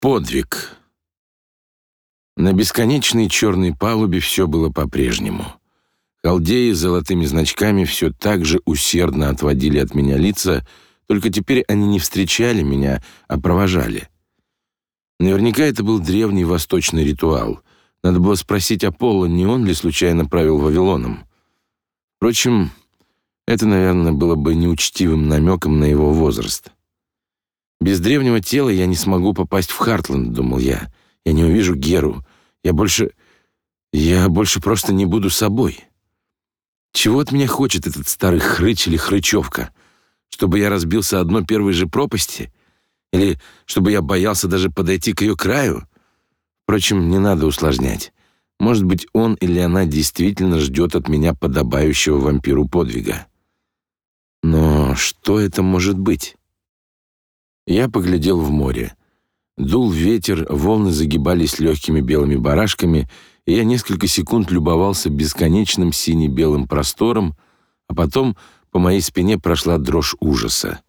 Подвиг. На бесконечной черной палубе все было по-прежнему. Халдеи с золотыми значками все так же усердно отводили от меня лица, только теперь они не встречали меня, а провожали. Наверняка это был древний восточный ритуал. Надо было спросить Аполло, не он ли случайно правил Вавилоном. Впрочем, это, наверное, было бы неучтивым намеком на его возраст. Без древнего тела я не смогу попасть в Хартленд, думал я. Я не увижу Геру. Я больше я больше просто не буду собой. Чего от меня хочет этот старый хрыч или хрычевка? Чтобы я разбился одной первой же пропасти? Или чтобы я боялся даже подойти к ее краю? Впрочем, не надо усложнять. Может быть, он или она действительно ждет от меня подобающего вампиру подвига. Но что это может быть? Я поглядел в море. Дул ветер, волны загибались легкими белыми барашками, и я несколько секунд любовался бесконечным сине-белым простором, а потом по моей спине прошла дрожь ужаса.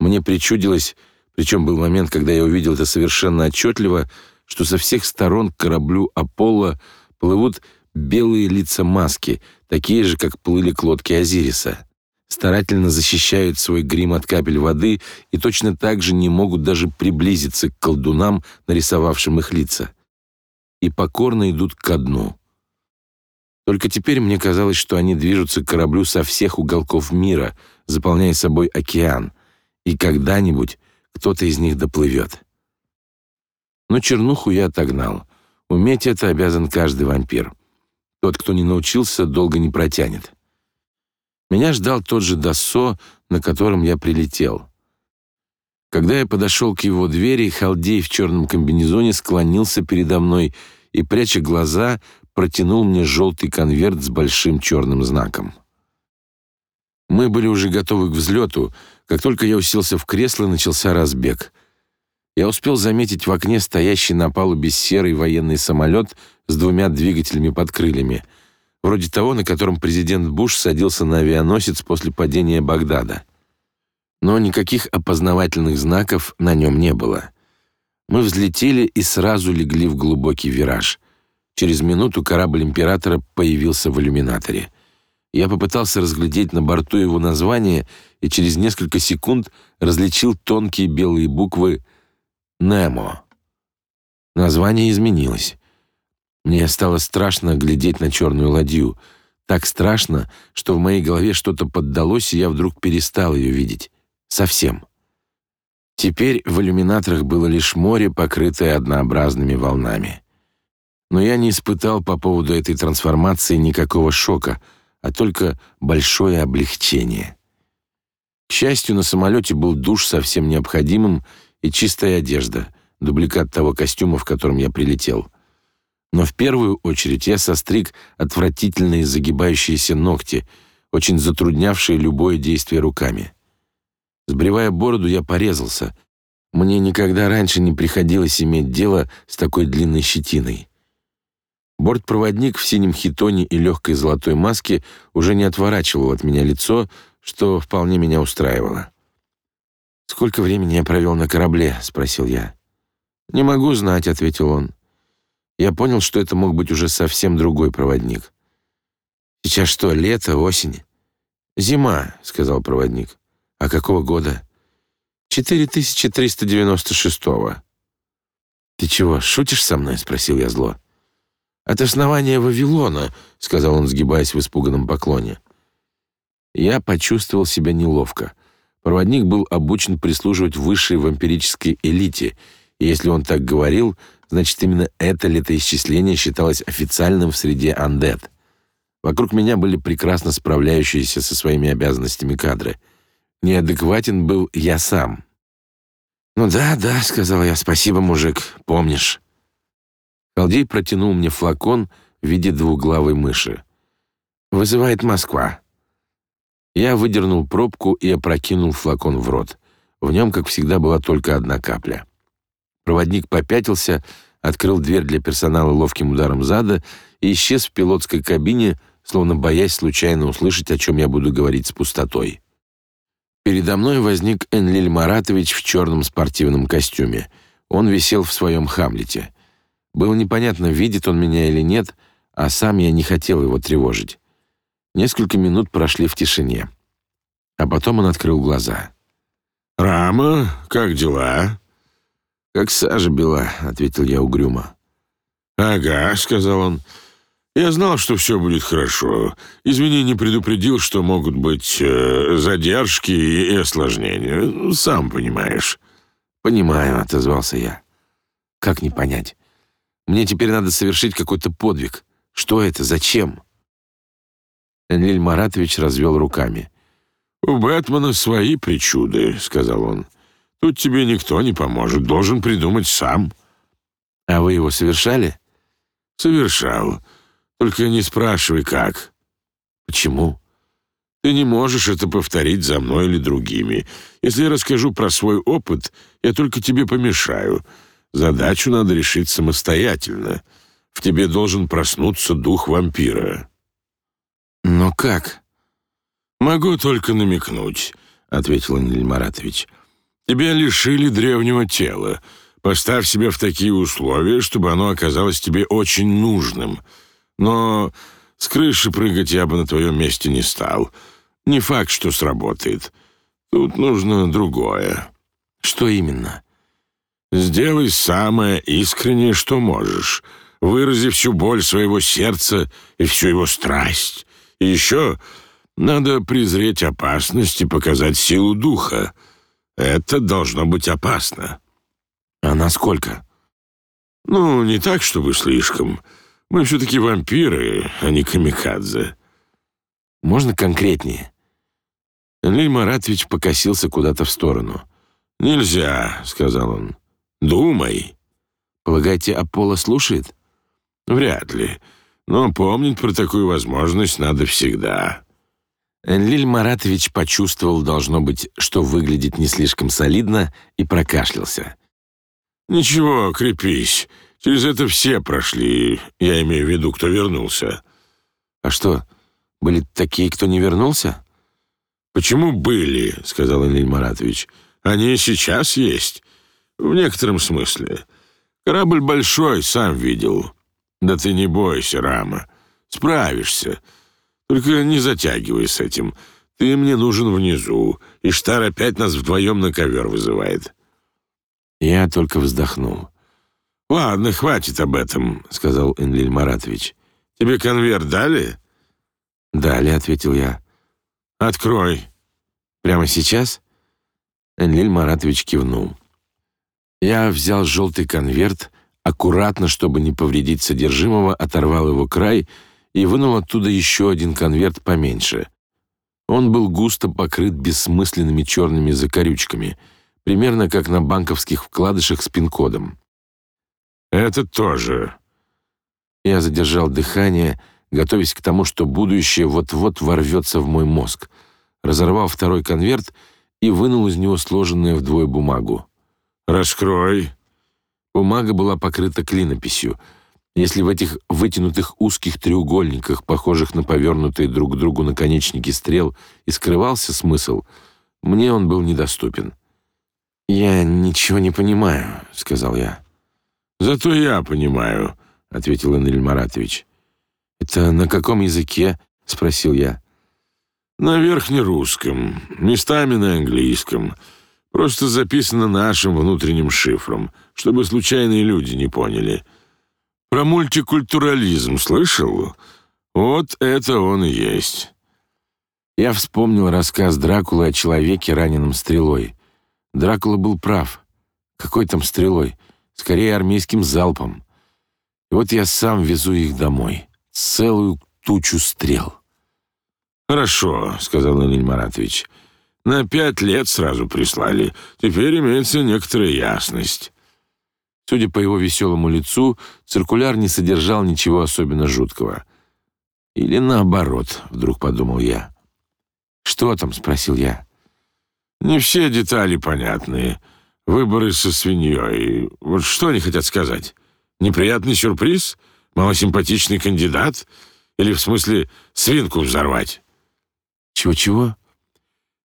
Мне причудилось, причем был момент, когда я увидел это совершенно отчетливо, что со всех сторон к кораблю Аполло плывут белые лица маски, такие же, как плыли к лодке Азириса старательно защищают свой грим от капель воды и точно так же не могут даже приблизиться к колдунам, нарисовавшим их лица. И покорно идут ко дну. Только теперь мне казалось, что они движутся к кораблю со всех уголков мира, заполняя собой океан, и когда-нибудь кто-то из них доплывет. Но чернуху я отогнал. Уметь это обязан каждый вампир. Тот, кто не научился, долго не протянет. Меня ждал тот жеДассо, на котором я прилетел. Когда я подошел к его двери, халдей в черном комбинезоне склонился передо мной и, пряча глаза, протянул мне желтый конверт с большим черным знаком. Мы были уже готовы к взлету. Как только я уселся в кресло, начался разбег. Я успел заметить в окне стоящий на палубе серый военный самолет с двумя двигателями под крыльями — вроде того, на котором президент Буш садился на авианосец после падения Багдада. Но никаких опознавательных знаков на нем не было. Мы взлетели и сразу легли в глубокий вираж. Через минуту корабль императора появился в иллюминаторе. Я попытался разглядеть на борту его название и через несколько секунд различил тонкие белые буквы «Немо». Название изменилось. Мне стало страшно глядеть на черную ладью. Так страшно, что в моей голове что-то поддалось, и я вдруг перестал ее видеть. Совсем. Теперь в иллюминаторах было лишь море, покрытое однообразными волнами. Но я не испытал по поводу этой трансформации никакого шока, а только большое облегчение. К счастью, на самолете был душ совсем необходимым и чистая одежда, дубликат того костюма, в котором я прилетел. Но в первую очередь я состриг отвратительные загибающиеся ногти, очень затруднявшие любое действие руками. Сбривая бороду, я порезался. Мне никогда раньше не приходилось иметь дело с такой длинной щетиной. Бортпроводник в синем хитоне и легкой золотой маске уже не отворачивал от меня лицо, что вполне меня устраивало. «Сколько времени я провел на корабле?» — спросил я. «Не могу знать», — ответил он. Я понял, что это мог быть уже совсем другой проводник. Сейчас что, лето, осень? Зима, сказал проводник. А какого года? 4396-го. Ты чего, шутишь со мной, спросил я зло. От основания Вавилона, сказал он, сгибаясь в испуганном поклоне. Я почувствовал себя неловко. Проводник был обучен прислуживать высшей вампирической элите, и если он так говорил, Значит, именно это летоисчисление считалось официальным в среде андет. Вокруг меня были прекрасно справляющиеся со своими обязанностями кадры. Неадекватен был я сам. «Ну да, да», — сказал я, — «спасибо, мужик, помнишь». Халдей протянул мне флакон в виде двуглавой мыши. «Вызывает Москва». Я выдернул пробку и опрокинул флакон в рот. В нем, как всегда, была только одна капля. Проводник попятился, открыл дверь для персонала ловким ударом зада и исчез в пилотской кабине, словно боясь случайно услышать, о чем я буду говорить с пустотой. Передо мной возник Энлиль Маратович в черном спортивном костюме. Он висел в своем Хамлете. Было непонятно, видит он меня или нет, а сам я не хотел его тревожить. Несколько минут прошли в тишине. А потом он открыл глаза. «Рама, как дела?» «Как сажа бела», — ответил я угрюмо. «Ага», — сказал он. «Я знал, что все будет хорошо. Извини, не предупредил, что могут быть э, задержки и осложнения. Сам понимаешь». «Понимаю», — отозвался я. «Как не понять? Мне теперь надо совершить какой-то подвиг. Что это? Зачем?» Энлиль Маратович развел руками. «У Бэтмена свои причуды», — сказал он. «Тут тебе никто не поможет, должен придумать сам». «А вы его совершали?» «Совершал. Только не спрашивай, как». «Почему?» Ты не можешь это повторить за мной или другими. Если я расскажу про свой опыт, я только тебе помешаю. Задачу надо решить самостоятельно. В тебе должен проснуться дух вампира». «Но как?» «Могу только намекнуть», — ответил Аниль Маратович. «Тебя лишили древнего тела. Поставь себя в такие условия, чтобы оно оказалось тебе очень нужным. Но с крыши прыгать я бы на твоем месте не стал. Не факт, что сработает. Тут нужно другое». «Что именно?» «Сделай самое искреннее, что можешь. Вырази всю боль своего сердца и всю его страсть. И еще надо презреть опасность и показать силу духа. Это должно быть опасно». «А насколько?» «Ну, не так, чтобы слишком. Мы все-таки вампиры, а не камикадзе». «Можно конкретнее?» Лиль Маратович покосился куда-то в сторону. «Нельзя», — сказал он. «Думай». «Полагаете, Аполло слушает?» «Вряд ли. Но помнить про такую возможность надо всегда». Энлиль Маратович почувствовал, должно быть, что выглядит не слишком солидно, и прокашлялся. «Ничего, крепись. Через это все прошли, я имею в виду, кто вернулся». «А что, были такие, кто не вернулся?» «Почему были?» — сказал Энлиль Маратович. «Они сейчас есть. В некотором смысле. Корабль большой, сам видел. Да ты не бойся, Рама. Справишься. Только не затягивай с этим. Ты мне нужен внизу, и Штар опять нас вдвоем на ковер вызывает». Я только вздохнул. «Ладно, хватит об этом», — сказал Энлиль Маратович. «Тебе конверт дали?» «Дали», — ответил я. «Открой». «Прямо сейчас?» Энлиль Маратович кивнул. Я взял желтый конверт, аккуратно, чтобы не повредить содержимого, оторвал его край и вынул оттуда еще один конверт поменьше. Он был густо покрыт бессмысленными черными закорючками, примерно как на банковских вкладышах с пин-кодом. «Это тоже». Я задержал дыхание, готовясь к тому, что будущее вот-вот ворвется в мой мозг, разорвал второй конверт и вынул из него сложенную вдвое бумагу. «Раскрой». Бумага была покрыта клинописью. Если в этих вытянутых узких треугольниках, похожих на повернутые друг к другу наконечники стрел, и скрывался смысл, мне он был недоступен. «Я ничего не понимаю», — сказал я. «Зато я понимаю», — ответил Энриль Маратович. «Это на каком языке?» — спросил я. «На верхнерусском, местами на английском. Просто записано нашим внутренним шифром, чтобы случайные люди не поняли. Про мультикультурализм слышал? Вот это он и есть». Я вспомнил рассказ Дракулы о человеке, раненом стрелой. Дракула был прав. Какой там стрелой? Скорее, армейским залпом. И вот я сам везу их домой. Целую тучу стрел. «Хорошо», — сказал Леонид Маратович. На пять лет сразу прислали. Теперь имеется некоторая ясность». Судя по его веселому лицу, циркуляр не содержал ничего особенно жуткого. Или наоборот, вдруг подумал я. «Что там?» — спросил я. «Не все детали понятны. Выборы со свиньей. Вот что они хотят сказать? Неприятный сюрприз? Малосимпатичный кандидат? Или в смысле свинку взорвать?» «Чего-чего?»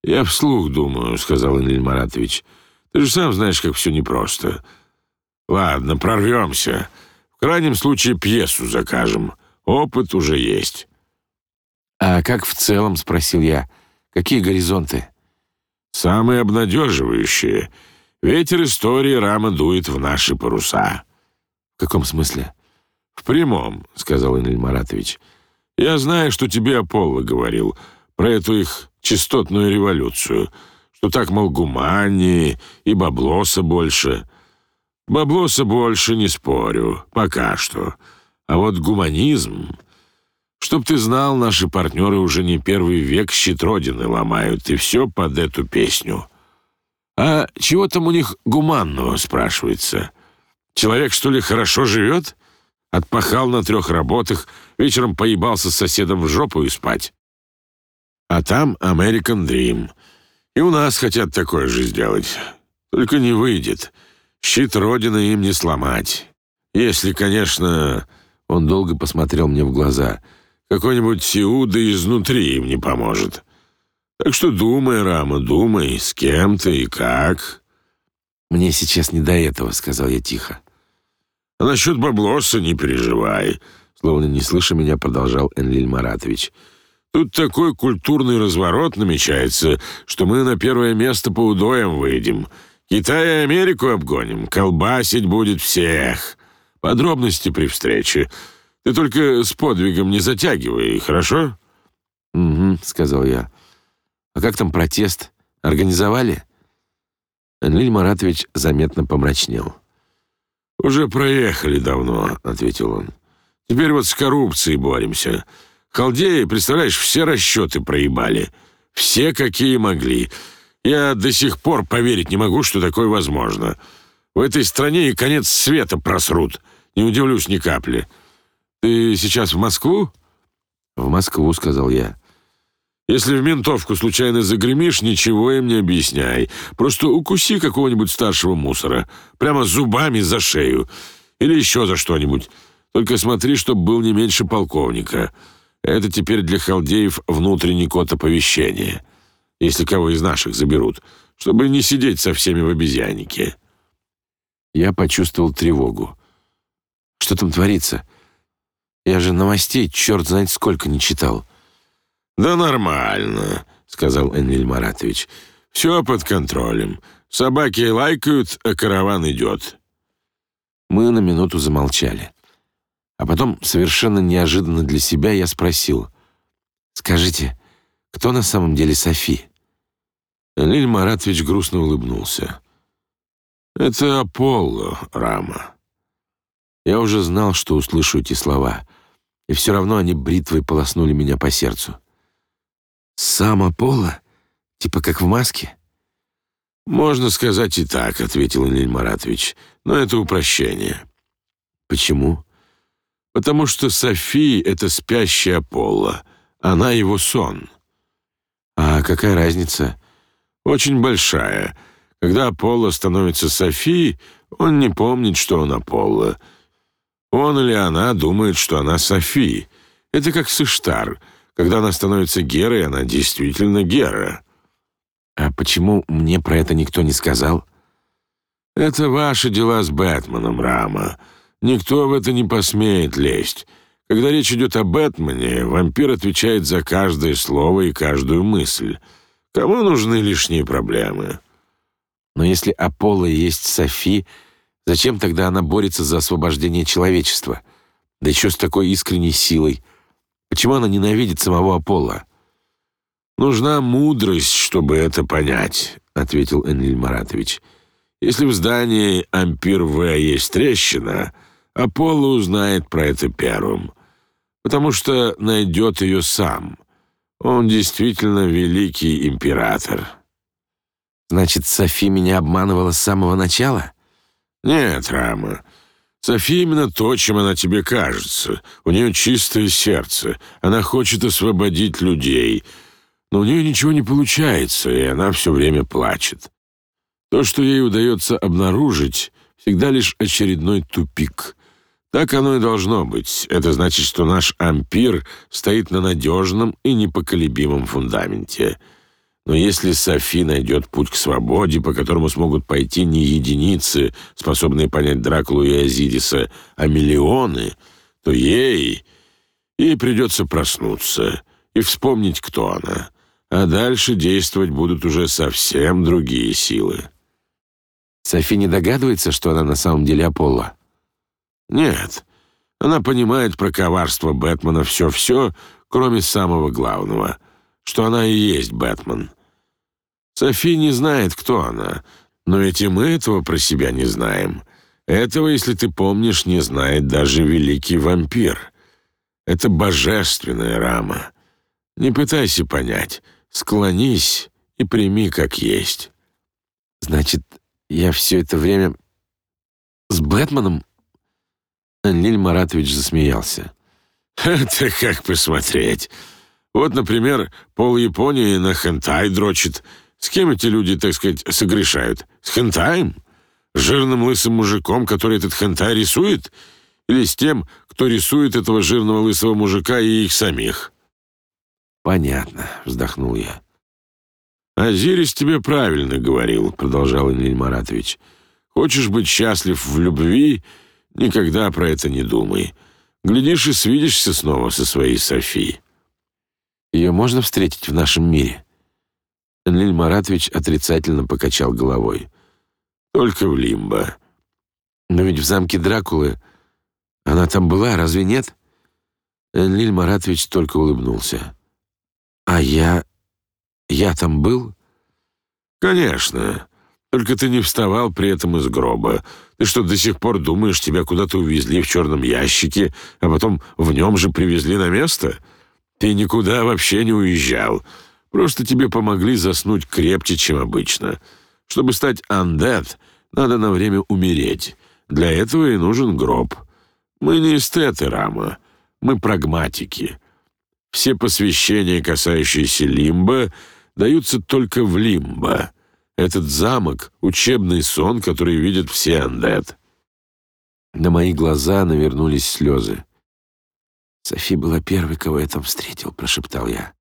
«Я вслух думаю», — сказал Энлиль Маратович. «Ты же сам знаешь, как все непросто. Ладно, прорвемся. В крайнем случае пьесу закажем. Опыт уже есть. «А как в целом?» — спросил я. «Какие горизонты?» «Самые обнадеживающие. Ветер истории рама дует в наши паруса». «В каком смысле?» «В прямом», — сказал Энель Маратович. «Я знаю, что тебе Аполло говорил про эту их частотную революцию, что так, мол, гуманнее и баблоса больше. Баблоса больше, не спорю, пока что. А вот гуманизм... Чтоб ты знал, наши партнеры уже не первый век щит Родины ломают, и все под эту песню. А чего там у них гуманного, спрашивается? Человек, что ли, хорошо живет? Отпахал на трех работах, вечером поебался с соседом в жопу и спать. А там American Dream. И у нас хотят такое же сделать. Только не выйдет. Щит Родины им не сломать. Если, конечно... Он долго посмотрел мне в глаза. Какой-нибудь Иуда изнутри им не поможет. Так что думай, Рама, думай, с кем ты и как. «Мне сейчас не до этого», — сказал я тихо. «А насчет баблоса не переживай», — словно не слыша меня, продолжал Энлиль Маратович. «Тут такой культурный разворот намечается, что мы на первое место по удоям выйдем. Китай и Америку обгоним, колбасить будет всех. Подробности при встрече. Ты только с подвигом не затягивай, хорошо?» «Угу», — сказал я. «А как там протест? Организовали?» Энлиль Маратович заметно помрачнел. «Уже проехали давно», — ответил он. «Теперь вот с коррупцией боремся. Халдеи, представляешь, все расчеты проебали. Все, какие могли. Я до сих пор поверить не могу, что такое возможно. В этой стране и конец света просрут. Не удивлюсь ни капли. Ты сейчас в Москву? В Москву, сказал я. Если в ментовку случайно загремишь, ничего им не объясняй. Просто укуси какого-нибудь старшего мусора. Прямо зубами за шею. Или еще за что-нибудь. Только смотри, чтоб был не меньше полковника. Это теперь для халдеев внутренний код оповещения. Если кого из наших заберут. Чтобы не сидеть со всеми в обезьяннике. Я почувствовал тревогу. Что там творится? Я же новостей черт знает сколько не читал. «Да нормально», — сказал Энлиль Маратович. «Все под контролем. Собаки лайкают, а караван идет». Мы на минуту замолчали. А потом, совершенно неожиданно для себя, я спросил. «Скажите, кто на самом деле Софи?» Энлиль Маратович грустно улыбнулся. «Это Аполло, Рама». Я уже знал, что услышу эти слова, и все равно они бритвой полоснули меня по сердцу. «Сам Аполло? Типа как в маске?» «Можно сказать и так», — ответил Ильин Маратович, «но это упрощение». «Почему?» «Потому что София — это спящая Аполло, она его сон». «А какая разница?» «Очень большая. Когда Аполло становится Софией, он не помнит, что он Аполло». Он или она думает, что она Софи. Это как с Иштар. Когда она становится Герой, она действительно Гера. А почему мне про это никто не сказал? Это ваши дела с Бэтменом, Рама. Никто в это не посмеет лезть. Когда речь идет о Бэтмене, вампир отвечает за каждое слово и каждую мысль. Кому нужны лишние проблемы? Но если Аполло есть Софи, Зачем тогда она борется за освобождение человечества? Да еще с такой искренней силой. Почему она ненавидит самого Аполло? «Нужна мудрость, чтобы это понять», — ответил Энлиль Маратович. «Если в здании Ампир-В есть трещина, Аполло узнает про это первым, потому что найдет ее сам. Он действительно великий император». «Значит, Софи меня обманывала с самого начала?» «Нет, Рама. София именно то, чем она тебе кажется. У нее чистое сердце. Она хочет освободить людей. Но у нее ничего не получается, и она все время плачет. То, что ей удается обнаружить, всегда лишь очередной тупик. Так оно и должно быть. Это значит, что наш ампир стоит на надежном и непоколебимом фундаменте. Но если Софи найдет путь к свободе, по которому смогут пойти не единицы, способные понять Дракулу и Азидиса, а миллионы, то ей... ей придется проснуться и вспомнить, кто она. А дальше действовать будут уже совсем другие силы. Софи не догадывается, что она на самом деле Аполло? Нет. Она понимает про коварство Бэтмена все-все, кроме самого главного, что она и есть Бэтмен. Софи не знает, кто она, но ведь и мы этого про себя не знаем. Этого, если ты помнишь, не знает даже великий вампир. Это божественная рама. Не пытайся понять, склонись и прими как есть. Значит, я все это время с Бэтменом? Лиль Маратович засмеялся. Это как посмотреть. Вот, например, пол Японии на хентай дрочит — с кем эти люди, так сказать, согрешают? С хентаем? С жирным лысым мужиком, который этот хентай рисует? Или с тем, кто рисует этого жирного лысого мужика и их самих? «Понятно», — вздохнул я. «Азирис тебе правильно говорил», — продолжал Ильин Маратович. «Хочешь быть счастлив в любви, никогда про это не думай. Глядишь и свидишься снова со своей Софией». «Ее можно встретить в нашем мире?» Энлиль Маратович отрицательно покачал головой. «Только в Лимбо». «Но ведь в замке Дракулы она там была, разве нет?» Энлиль Маратович только улыбнулся. «А я... я там был?» «Конечно. Только ты не вставал при этом из гроба. Ты что, до сих пор думаешь, тебя куда-то увезли в черном ящике, а потом в нем же привезли на место? Ты никуда вообще не уезжал». Просто тебе помогли заснуть крепче, чем обычно. Чтобы стать undead, надо на время умереть. Для этого и нужен гроб. Мы не эстеты, Рама. Мы прагматики. Все посвящения, касающиеся Лимба, даются только в Лимба. Этот замок — учебный сон, который видят все андет. На мои глаза навернулись слезы. «Софи была первой, кого я там встретил», — прошептал я.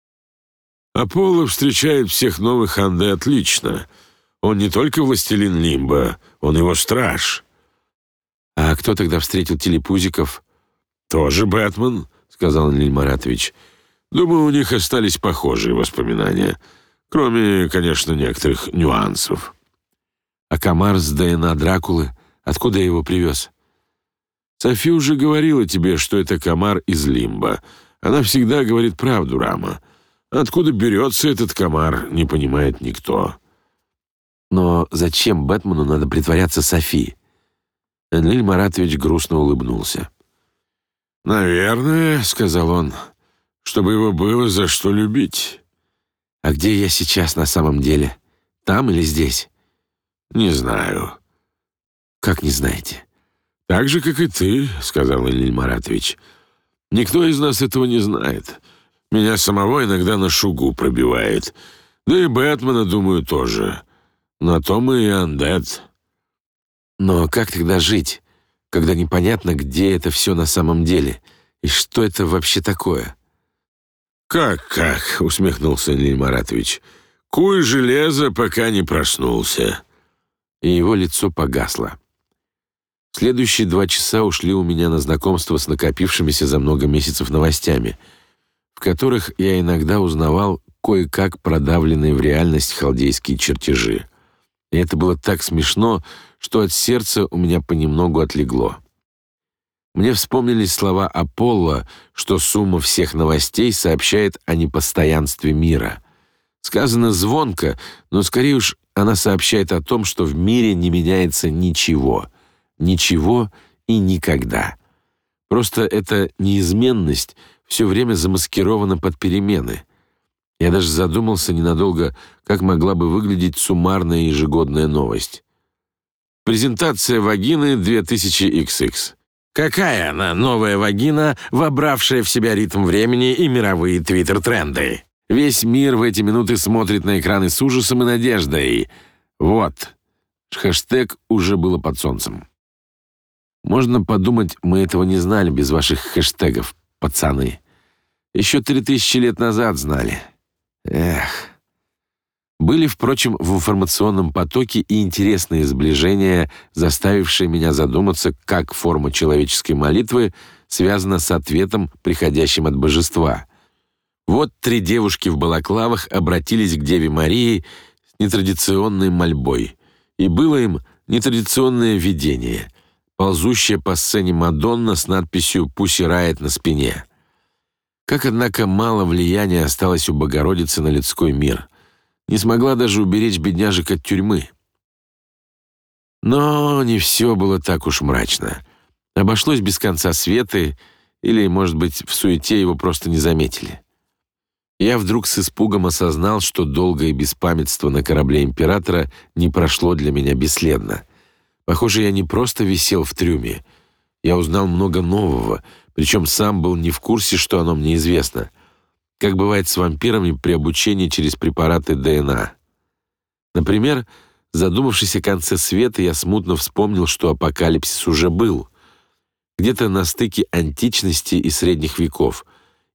Аполло встречает всех новых Анде отлично. Он не только властелин Лимба, он его страж. А кто тогда встретил телепузиков? Тоже Бэтмен, сказал Лиль Маратович. Думаю, у них остались похожие воспоминания, кроме, конечно, некоторых нюансов. А комар с ДНА Дракулы, откуда я его привез? Софи уже говорила тебе, что это комар из Лимба. Она всегда говорит правду, Рама. Откуда берется этот комар, не понимает никто. Но зачем Бэтмену надо притворяться Софи? Энлиль Маратович грустно улыбнулся. «Наверное», — сказал он, — «чтобы его было за что любить». «А где я сейчас на самом деле? Там или здесь?» «Не знаю». «Как не знаете?» «Так же, как и ты», — сказал Энлиль Маратович. «Никто из нас этого не знает. Меня самого иногда на шугу пробивает. Да и Бэтмена, думаю, тоже. На то мы и андет. Но как тогда жить, когда непонятно, где это все на самом деле? И что это вообще такое? «Как-как?» — усмехнулся Лиль Маратович. «Куй железо, пока не проснулся». И его лицо погасло. Следующие два часа ушли у меня на знакомство с накопившимися за много месяцев новостями — в которых я иногда узнавал кое-как продавленные в реальность халдейские чертежи. И это было так смешно, что от сердца у меня понемногу отлегло. Мне вспомнились слова Аполло, что сумма всех новостей сообщает о непостоянстве мира. Сказано звонко, но скорее уж она сообщает о том, что в мире не меняется ничего. Ничего и никогда. Просто эта неизменность — все время замаскирована под перемены. Я даже задумался ненадолго, как могла бы выглядеть суммарная ежегодная новость. Презентация вагины 2000XX. Какая она, новая вагина, вобравшая в себя ритм времени и мировые твиттер-тренды? Весь мир в эти минуты смотрит на экраны с ужасом и надеждой. Вот. Хэштег уже было под солнцем. Можно подумать, мы этого не знали без ваших хэштегов, пацаны. Еще три тысячи лет назад знали. Эх. Были, впрочем, в информационном потоке и интересные сближения, заставившие меня задуматься, как форма человеческой молитвы связана с ответом, приходящим от божества. Вот три девушки в балаклавах обратились к Деве Марии с нетрадиционной мольбой, и было им нетрадиционное видение, ползущая по сцене Мадонна с надписью «Пусси рает» на спине. Как, однако, мало влияния осталось у Богородицы на людской мир — не смогла даже уберечь бедняжек от тюрьмы. Но не все было так уж мрачно. Обошлось без конца света, или, может быть, в суете его просто не заметили. Я вдруг с испугом осознал, что долгое беспамятство на корабле императора не прошло для меня бесследно. Похоже, я не просто висел в трюме. Я узнал много нового, причем сам был не в курсе, что оно мне известно — как бывает с вампирами при обучении через препараты ДНА. Например, задумавшись о конце света, я смутно вспомнил, что апокалипсис уже был, где-то на стыке античности и средних веков,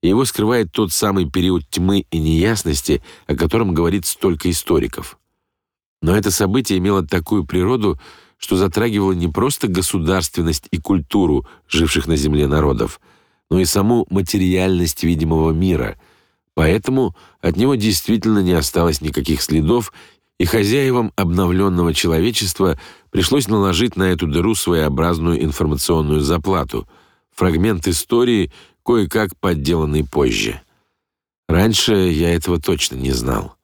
и его скрывает тот самый период тьмы и неясности, о котором говорит столько историков. Но это событие имело такую природу, что затрагивало не просто государственность и культуру живших на земле народов, но и саму материальность видимого мира — Поэтому от него действительно не осталось никаких следов, и хозяевам обновленного человечества пришлось наложить на эту дыру своеобразную информационную заплату, фрагмент истории, кое-как подделанный позже. Раньше я этого точно не знал.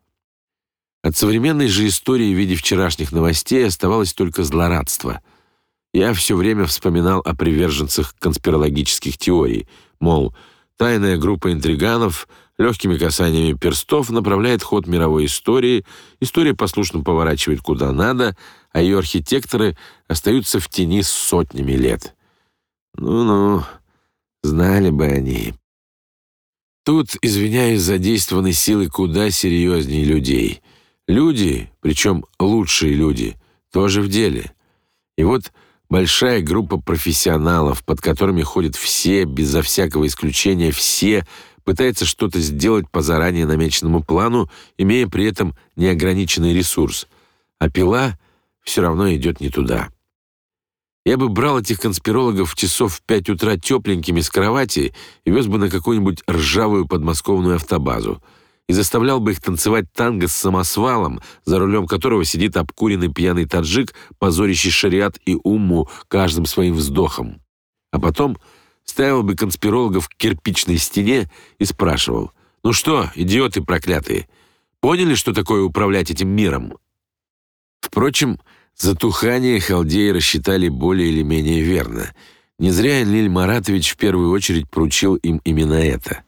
От современной же истории в виде вчерашних новостей оставалось только злорадство. Я все время вспоминал о приверженцах конспирологических теорий, мол, тайная группа интриганов — легкими касаниями перстов направляет ход мировой истории, история послушно поворачивает куда надо, а ее архитекторы остаются в тени сотнями лет. Ну-ну, знали бы они. Тут, извиняюсь, задействованы силы куда серьезнее людей. Люди, причем лучшие люди, тоже в деле. И вот большая группа профессионалов, под которыми ходят все, безо всякого исключения, все, пытается что-то сделать по заранее намеченному плану, имея при этом неограниченный ресурс, а пила все равно идет не туда. Я бы брал этих конспирологов часов в пять утра тепленькими с кровати и вез бы на какую-нибудь ржавую подмосковную автобазу и заставлял бы их танцевать танго с самосвалом, за рулем которого сидит обкуренный пьяный таджик, позорящий шариат и умму каждым своим вздохом. А потом ставил бы конспирологов к кирпичной стене и спрашивал, «Ну что, идиоты проклятые, поняли, что такое управлять этим миром?» Впрочем, затухание халдеи рассчитали более или менее верно. Не зря Лиль Маратович в первую очередь поручил им именно это.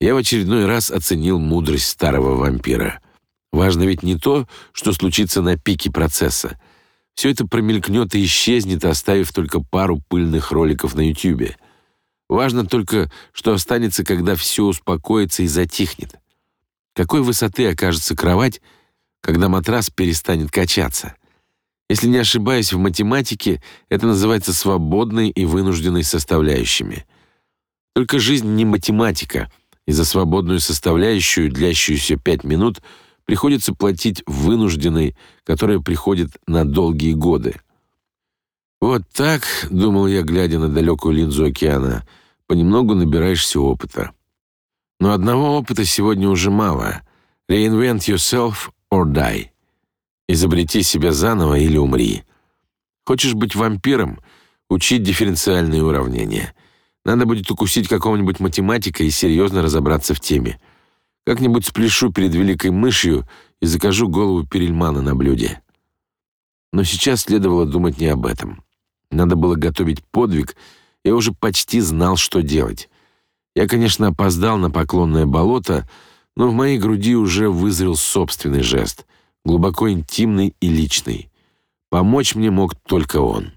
Я в очередной раз оценил мудрость старого вампира. Важно ведь не то, что случится на пике процесса. Все это промелькнет и исчезнет, оставив только пару пыльных роликов на Ютьюбе. Важно только, что останется, когда все успокоится и затихнет. Какой высоты окажется кровать, когда матрас перестанет качаться? Если не ошибаюсь в математике, это называется свободной и вынужденной составляющими. Только жизнь не математика, и за свободную составляющую, длящуюся пять минут, приходится платить вынужденной, которая приходит на долгие годы. Вот так, думал я, глядя на далекую линзу океана, — понемногу набираешься опыта. Но одного опыта сегодня уже мало. Reinvent yourself or die. Изобрети себя заново или умри. Хочешь быть вампиром? Учить дифференциальные уравнения. Надо будет укусить какого-нибудь математика и серьезно разобраться в теме. Как-нибудь спляшу перед великой мышью и закажу голову Перельмана на блюде. Но сейчас следовало думать не об этом. Надо было готовить подвиг — я уже почти знал, что делать. Я, конечно, опоздал на поклонное болото, но в моей груди уже вызрел собственный жест, глубоко интимный и личный. Помочь мне мог только он.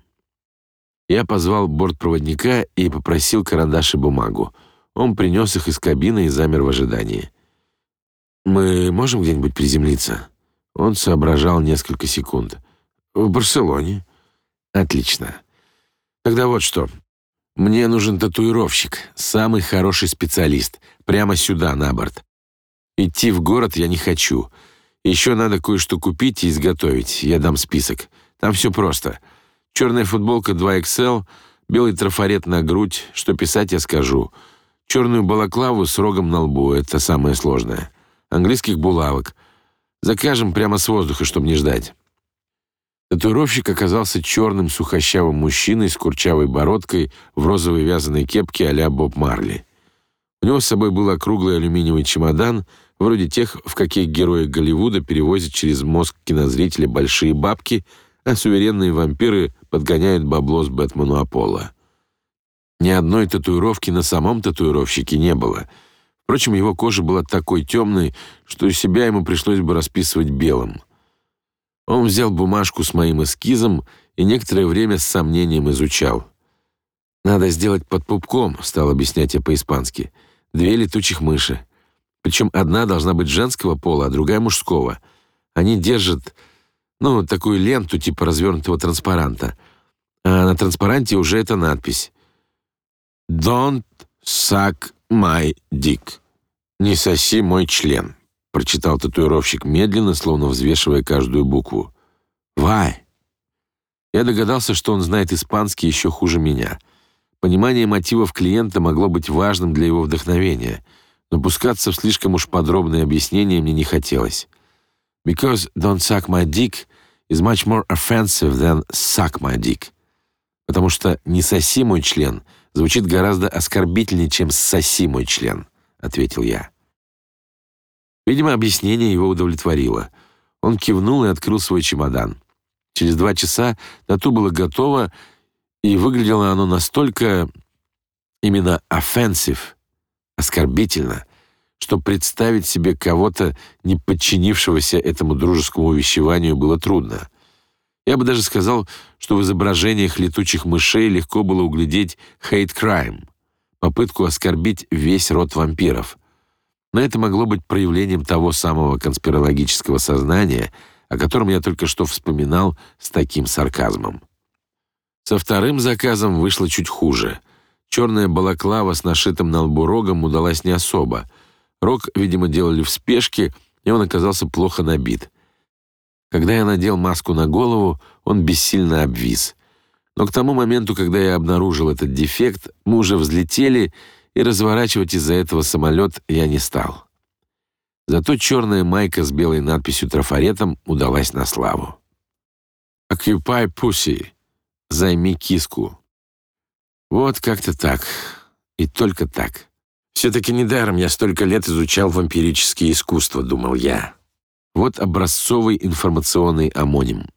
Я позвал бортпроводника и попросил карандаш и бумагу. Он принес их из кабины и замер в ожидании. «Мы можем где-нибудь приземлиться?» Он соображал несколько секунд. «В Барселоне». «Отлично. Тогда вот что. Мне нужен татуировщик, самый хороший специалист, прямо сюда, на борт. Идти в город я не хочу. Еще надо кое-что купить и изготовить. Я дам список. Там все просто. Черная футболка 2XL, белый трафарет на грудь. Что писать, я скажу. Черную балаклаву с рогом на лбу. Это самое сложное. Английских булавок. Закажем прямо с воздуха, чтобы не ждать. Татуировщик оказался черным сухощавым мужчиной с курчавой бородкой в розовой вязаной кепке а-ля Боб Марли. У него с собой был округлый алюминиевый чемодан, вроде тех, в каких герои Голливуда перевозят через мозг кинозрителя большие бабки, а суверенные вампиры подгоняют бабло с Бэтмену Аполло. Ни одной татуировки на самом татуировщике не было. Впрочем, его кожа была такой темной, что себя ему пришлось бы расписывать белым — он взял бумажку с моим эскизом и некоторое время с сомнением изучал. «Надо сделать под пупком», — стал объяснять я по-испански. «Две летучих мыши. Причем одна должна быть женского пола, а другая мужского. Они держат, ну, такую ленту типа развернутого транспаранта. А на транспаранте уже эта надпись. «Don't suck my dick». «Не соси мой член» прочитал татуировщик медленно, словно взвешивая каждую букву. «Why?» Я догадался, что он знает испанский еще хуже меня. Понимание мотивов клиента могло быть важным для его вдохновения, но пускаться в слишком уж подробные объяснения мне не хотелось. «Because don't suck my dick is much more offensive than suck my dick». Потому что «не соси мой член» звучит гораздо оскорбительнее, чем «соси мой член», — ответил я. Видимо, объяснение его удовлетворило. Он кивнул и открыл свой чемодан. Через два часа тату было готово, и выглядело оно настолько именно offensive, оскорбительно, что представить себе кого-то, не подчинившегося этому дружескому увещеванию, было трудно. Я бы даже сказал, что в изображениях летучих мышей легко было углядеть hate crime, попытку оскорбить весь род вампиров — но это могло быть проявлением того самого конспирологического сознания, о котором я только что вспоминал с таким сарказмом. Со вторым заказом вышло чуть хуже. Черная балаклава с нашитым на лбу рогом удалась не особо. Рог, видимо, делали в спешке, и он оказался плохо набит. Когда я надел маску на голову, он бессильно обвис. Но к тому моменту, когда я обнаружил этот дефект, мы уже взлетели, и разворачивать из-за этого самолет я не стал. Зато черная майка с белой надписью трафаретом удалась на славу. «Occupy pussy» — «Займи киску». Вот как-то так. И только так. Все-таки недаром я столько лет изучал вампирические искусства, думал я. Вот образцовый информационный амоним.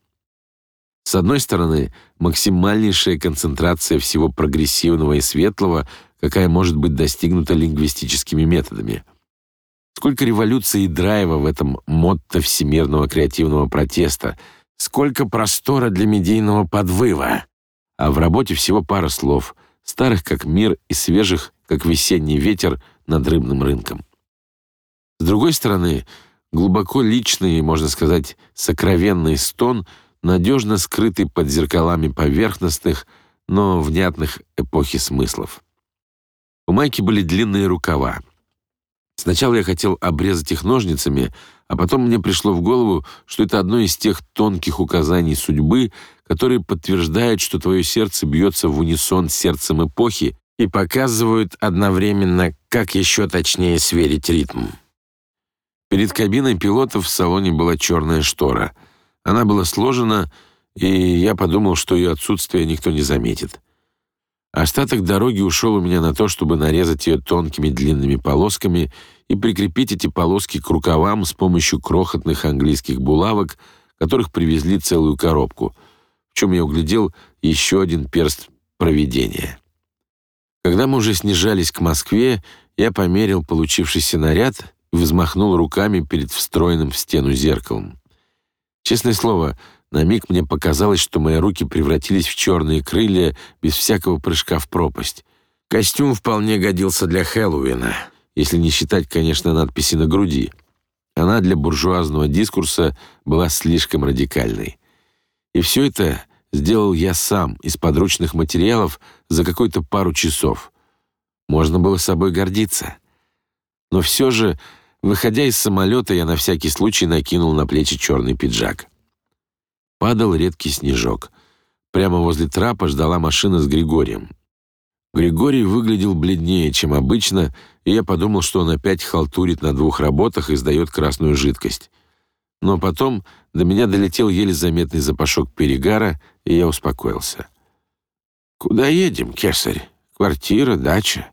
С одной стороны, максимальнейшая концентрация всего прогрессивного и светлого какая может быть достигнута лингвистическими методами. Сколько революции и драйва в этом мотто всемирного креативного протеста, сколько простора для медийного подвыва. А в работе всего пара слов, старых как мир и свежих, как весенний ветер над рыбным рынком. С другой стороны, глубоко личный, можно сказать, сокровенный стон, надежно скрытый под зеркалами поверхностных, но внятных эпохи смыслов. У майки были длинные рукава. Сначала я хотел обрезать их ножницами, а потом мне пришло в голову, что это одно из тех тонких указаний судьбы, которые подтверждают, что твое сердце бьется в унисон с сердцем эпохи и показывают одновременно, как еще точнее сверить ритм. Перед кабиной пилота в салоне была черная штора. Она была сложена, и я подумал, что ее отсутствие никто не заметит. Остаток дороги ушел у меня на то, чтобы нарезать ее тонкими длинными полосками и прикрепить эти полоски к рукавам с помощью крохотных английских булавок, которых привезли целую коробку, в чем я углядел еще один перст проведения. Когда мы уже снижались к Москве, я померил получившийся наряд и взмахнул руками перед встроенным в стену зеркалом. Честное слово, на миг мне показалось, что мои руки превратились в черные крылья без всякого прыжка в пропасть. Костюм вполне годился для Хэллоуина, если не считать, конечно, надписи на груди. Она для буржуазного дискурса была слишком радикальной. И все это сделал я сам из подручных материалов за какую-то пару часов. Можно было собой гордиться. Но все же Выходя из самолета, я на всякий случай накинул на плечи черный пиджак. Падал редкий снежок. Прямо возле трапа ждала машина с Григорием. Григорий выглядел бледнее, чем обычно, и я подумал, что он опять халтурит на двух работах и сдает красную жидкость. Но потом до меня долетел еле заметный запашок перегара, и я успокоился. «Куда едем, кесарь? Квартира, дача?»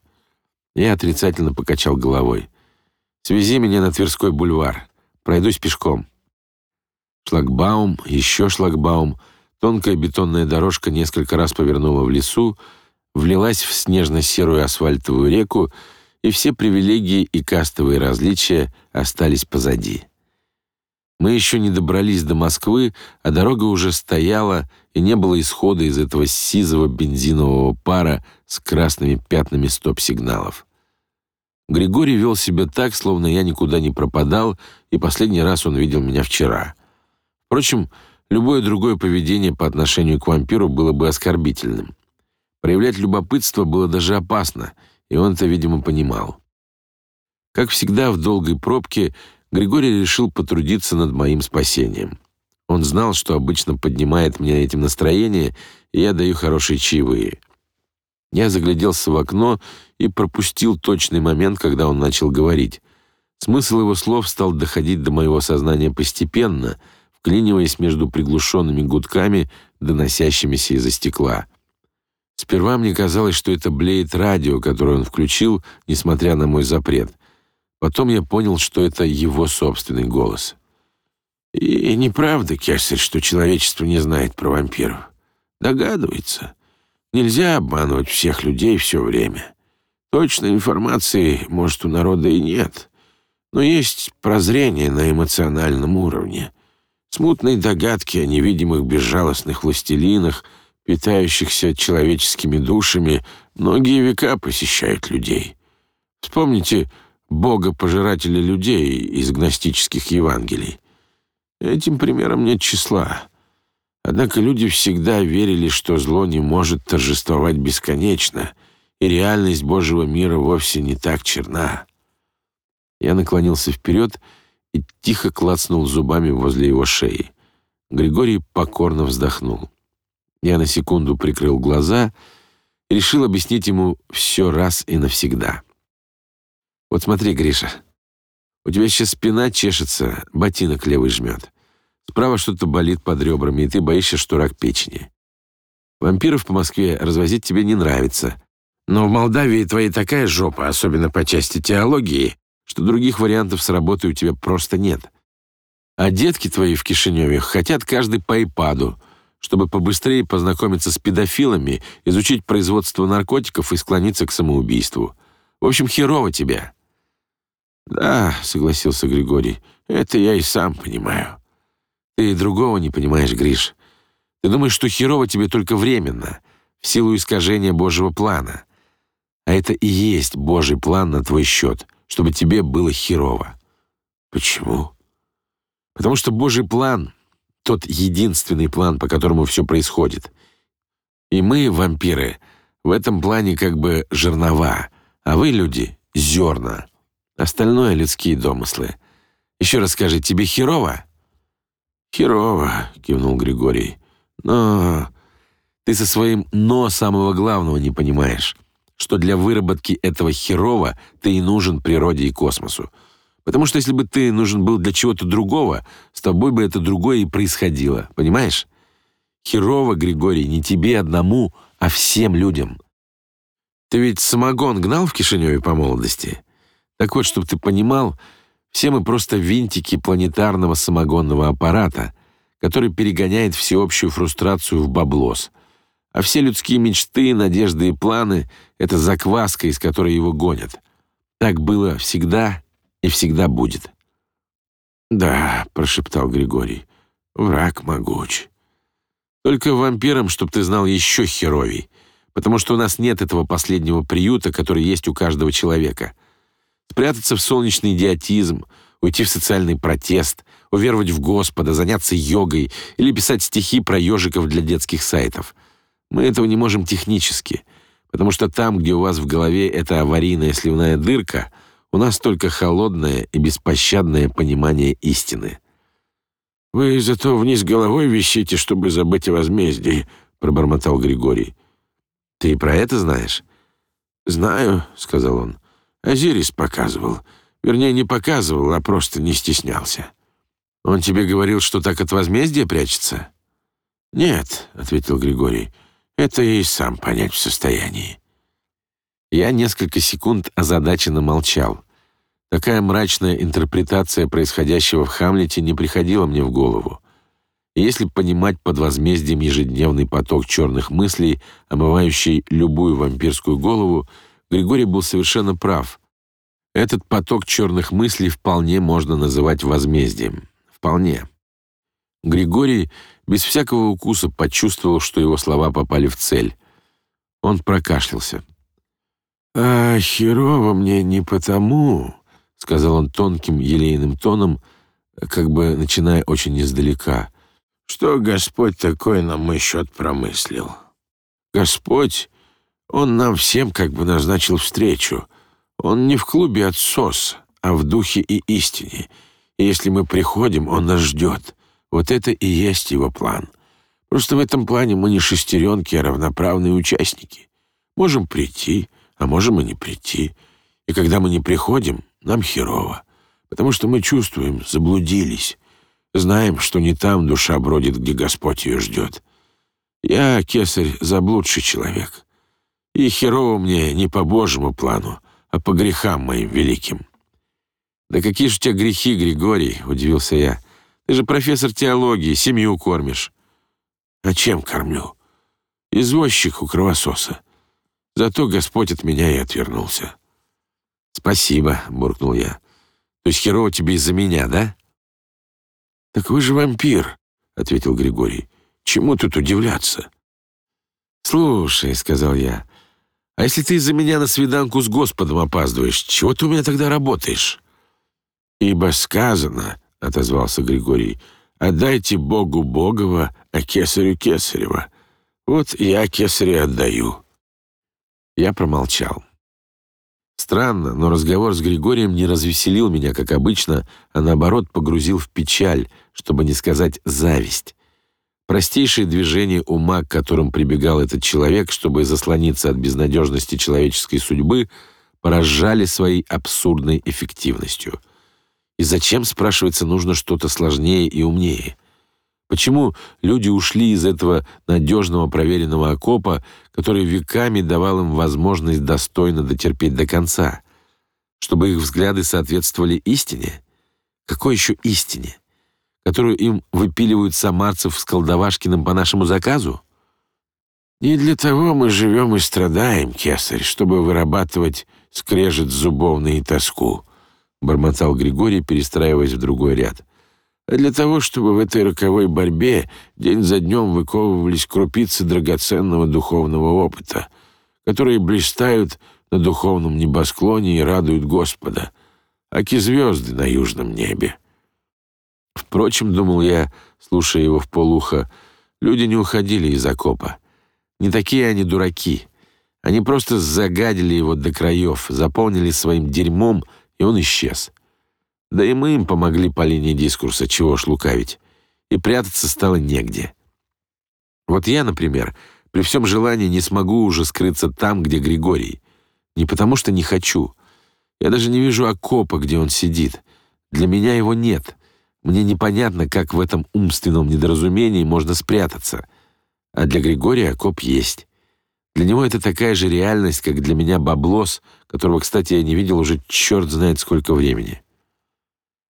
Я отрицательно покачал головой. «Свези меня на Тверской бульвар. Пройдусь пешком». Шлагбаум, еще шлагбаум. Тонкая бетонная дорожка несколько раз повернула в лесу, влилась в снежно-серую асфальтовую реку, и все привилегии и кастовые различия остались позади. Мы еще не добрались до Москвы, а дорога уже стояла, и не было исхода из этого сизого бензинового пара с красными пятнами стоп-сигналов. Григорий вел себя так, словно я никуда не пропадал, и последний раз он видел меня вчера. Впрочем, любое другое поведение по отношению к вампиру было бы оскорбительным. Проявлять любопытство было даже опасно, и он это, видимо, понимал. Как всегда в долгой пробке Григорий решил потрудиться над моим спасением. Он знал, что обычно поднимает мне этим настроение, и я даю хорошие чаевые. Я загляделся в окно и пропустил точный момент, когда он начал говорить. Смысл его слов стал доходить до моего сознания постепенно, вклиниваясь между приглушенными гудками, доносящимися из-за стекла. Сперва мне казалось, что это блеет радио, которое он включил, несмотря на мой запрет. Потом я понял, что это его собственный голос. И неправда, Кесарь, что человечество не знает про вампиров. Догадывается. Нельзя обманывать всех людей все время. Точной информации, может, у народа и нет. Но есть прозрение на эмоциональном уровне. Смутные догадки о невидимых безжалостных властелинах — питающихся человеческими душами, многие века посещают людей. Вспомните Бога-пожирателя людей из гностических Евангелий. Этим примером нет числа. Однако люди всегда верили, что зло не может торжествовать бесконечно, и реальность Божьего мира вовсе не так черна. Я наклонился вперед и тихо клацнул зубами возле его шеи. Григорий покорно вздохнул. Я на секунду прикрыл глаза и решил объяснить ему все раз и навсегда. Вот смотри, Гриша, у тебя сейчас спина чешется, ботинок левый жмет. Справа что-то болит под ребрами, и ты боишься, что рак печени. Вампиров по Москве развозить тебе не нравится. Но в Молдавии твоей такая жопа, особенно по части теологии, что других вариантов с работой у тебя просто нет. А детки твои в Кишиневе хотят каждый по ипаду — чтобы побыстрее познакомиться с педофилами, изучить производство наркотиков и склониться к самоубийству. В общем, херово тебе». «Да», — согласился Григорий, — «это я и сам понимаю». «Ты другого не понимаешь, Гриш. Ты думаешь, что херово тебе только временно, в силу искажения Божьего плана. А это и есть Божий план на твой счет, чтобы тебе было херово». «Почему?» «Потому что Божий план тот единственный план, по которому все происходит. И мы, вампиры, в этом плане как бы жернова, а вы, люди, зерна. Остальное — людские домыслы. Еще раз скажи, тебе херово?» «Херово», — кивнул Григорий. «Но ты со своим «но» самого главного не понимаешь, что для выработки этого херово ты и нужен природе и космосу. Потому что если бы ты нужен был для чего-то другого, с тобой бы это другое и происходило, понимаешь? Херово, Григорий, не тебе одному, а всем людям. Ты ведь самогон гнал в Кишиневе по молодости? Так вот, чтобы ты понимал, все мы просто винтики планетарного самогонного аппарата, который перегоняет всеобщую фрустрацию в баблос. А все людские мечты, надежды и планы — это закваска, из которой его гонят. Так было всегда и всегда будет. «Да», — прошептал Григорий, — «враг могуч. Только вампирам, чтоб ты знал, еще херовей, потому что у нас нет этого последнего приюта, который есть у каждого человека. Спрятаться в солнечный идиотизм, уйти в социальный протест, уверовать в Господа, заняться йогой или писать стихи про ежиков для детских сайтов. Мы этого не можем технически, потому что там, где у вас в голове эта аварийная сливная дырка — У нас только холодное и беспощадное понимание истины. «Вы зато вниз головой висите, чтобы забыть о возмездии», — пробормотал Григорий. «Ты про это знаешь?» «Знаю», — сказал он. «Азирис показывал. Вернее, не показывал, а просто не стеснялся». «Он тебе говорил, что так от возмездия прячется?» «Нет», — ответил Григорий. «Это я и сам понять в состоянии». Я несколько секунд озадаченно молчал. Такая мрачная интерпретация происходящего в Хамлете не приходила мне в голову. Если понимать под возмездием ежедневный поток черных мыслей, омывающий любую вампирскую голову, Григорий был совершенно прав. Этот поток черных мыслей вполне можно называть возмездием. Вполне. Григорий без всякого укуса почувствовал, что его слова попали в цель. Он прокашлялся. «А херово мне не потому», сказал он тонким елейным тоном, как бы начиная очень издалека. Что Господь такое на мой счет промыслил? Господь, Он нам всем как бы назначил встречу. Он не в клубе отсос, а в духе и истине. И если мы приходим, Он нас ждет. Вот это и есть Его план. Просто в этом плане мы не шестеренки, а равноправные участники. Можем прийти, а можем и не прийти. И когда мы не приходим, нам херово, потому что мы чувствуем, заблудились. Знаем, что не там душа бродит, где Господь ее ждет. Я, кесарь, заблудший человек. И херово мне не по Божьему плану, а по грехам моим великим». «Да какие же у тебя грехи, Григорий?» — удивился я. «Ты же профессор теологии, семью кормишь». «А чем кормлю? Извозчик у кровососа. Зато Господь от меня и отвернулся». «Спасибо», — буркнул я. «То есть херово тебе из-за меня, да?» «Так вы же вампир», — ответил Григорий. «Чему тут удивляться?» «Слушай», — сказал я, — «а если ты из-за меня на свиданку с Господом опаздываешь, чего ты у меня тогда работаешь?» «Ибо сказано», — отозвался Григорий, — «отдайте Богу Богова, а кесарю Кесарева. Вот я кесаря отдаю». Я промолчал. Странно, но разговор с Григорием не развеселил меня, как обычно, а наоборот погрузил в печаль, чтобы не сказать зависть. Простейшие движения ума, к которым прибегал этот человек, чтобы заслониться от безнадежности человеческой судьбы, поражали своей абсурдной эффективностью. И зачем, спрашивается, нужно что-то сложнее и умнее? Почему люди ушли из этого надежного проверенного окопа, который веками давал им возможность достойно дотерпеть до конца? Чтобы их взгляды соответствовали истине? Какой еще истине? Которую им выпиливают самарцев с Колдовашкиным по нашему заказу? Не для того мы живем и страдаем, кесарь, чтобы вырабатывать скрежет зубовный и тоску, бормотал Григорий, перестраиваясь в другой ряд а для того, чтобы в этой роковой борьбе день за днем выковывались крупицы драгоценного духовного опыта, которые блистают на духовном небосклоне и радуют Господа, аки звезды на южном небе. Впрочем, думал я, слушая его в полухо, люди не уходили из окопа. Не такие они дураки. Они просто загадили его до краев, заполнили своим дерьмом, и он исчез. Да и мы им помогли по линии дискурса, чего ж лукавить. И прятаться стало негде. Вот я, например, при всем желании не смогу уже скрыться там, где Григорий. Не потому что не хочу. Я даже не вижу окопа, где он сидит. Для меня его нет. Мне непонятно, как в этом умственном недоразумении можно спрятаться. А для Григория окоп есть. Для него это такая же реальность, как для меня баблос, которого, кстати, я не видел уже черт знает сколько времени.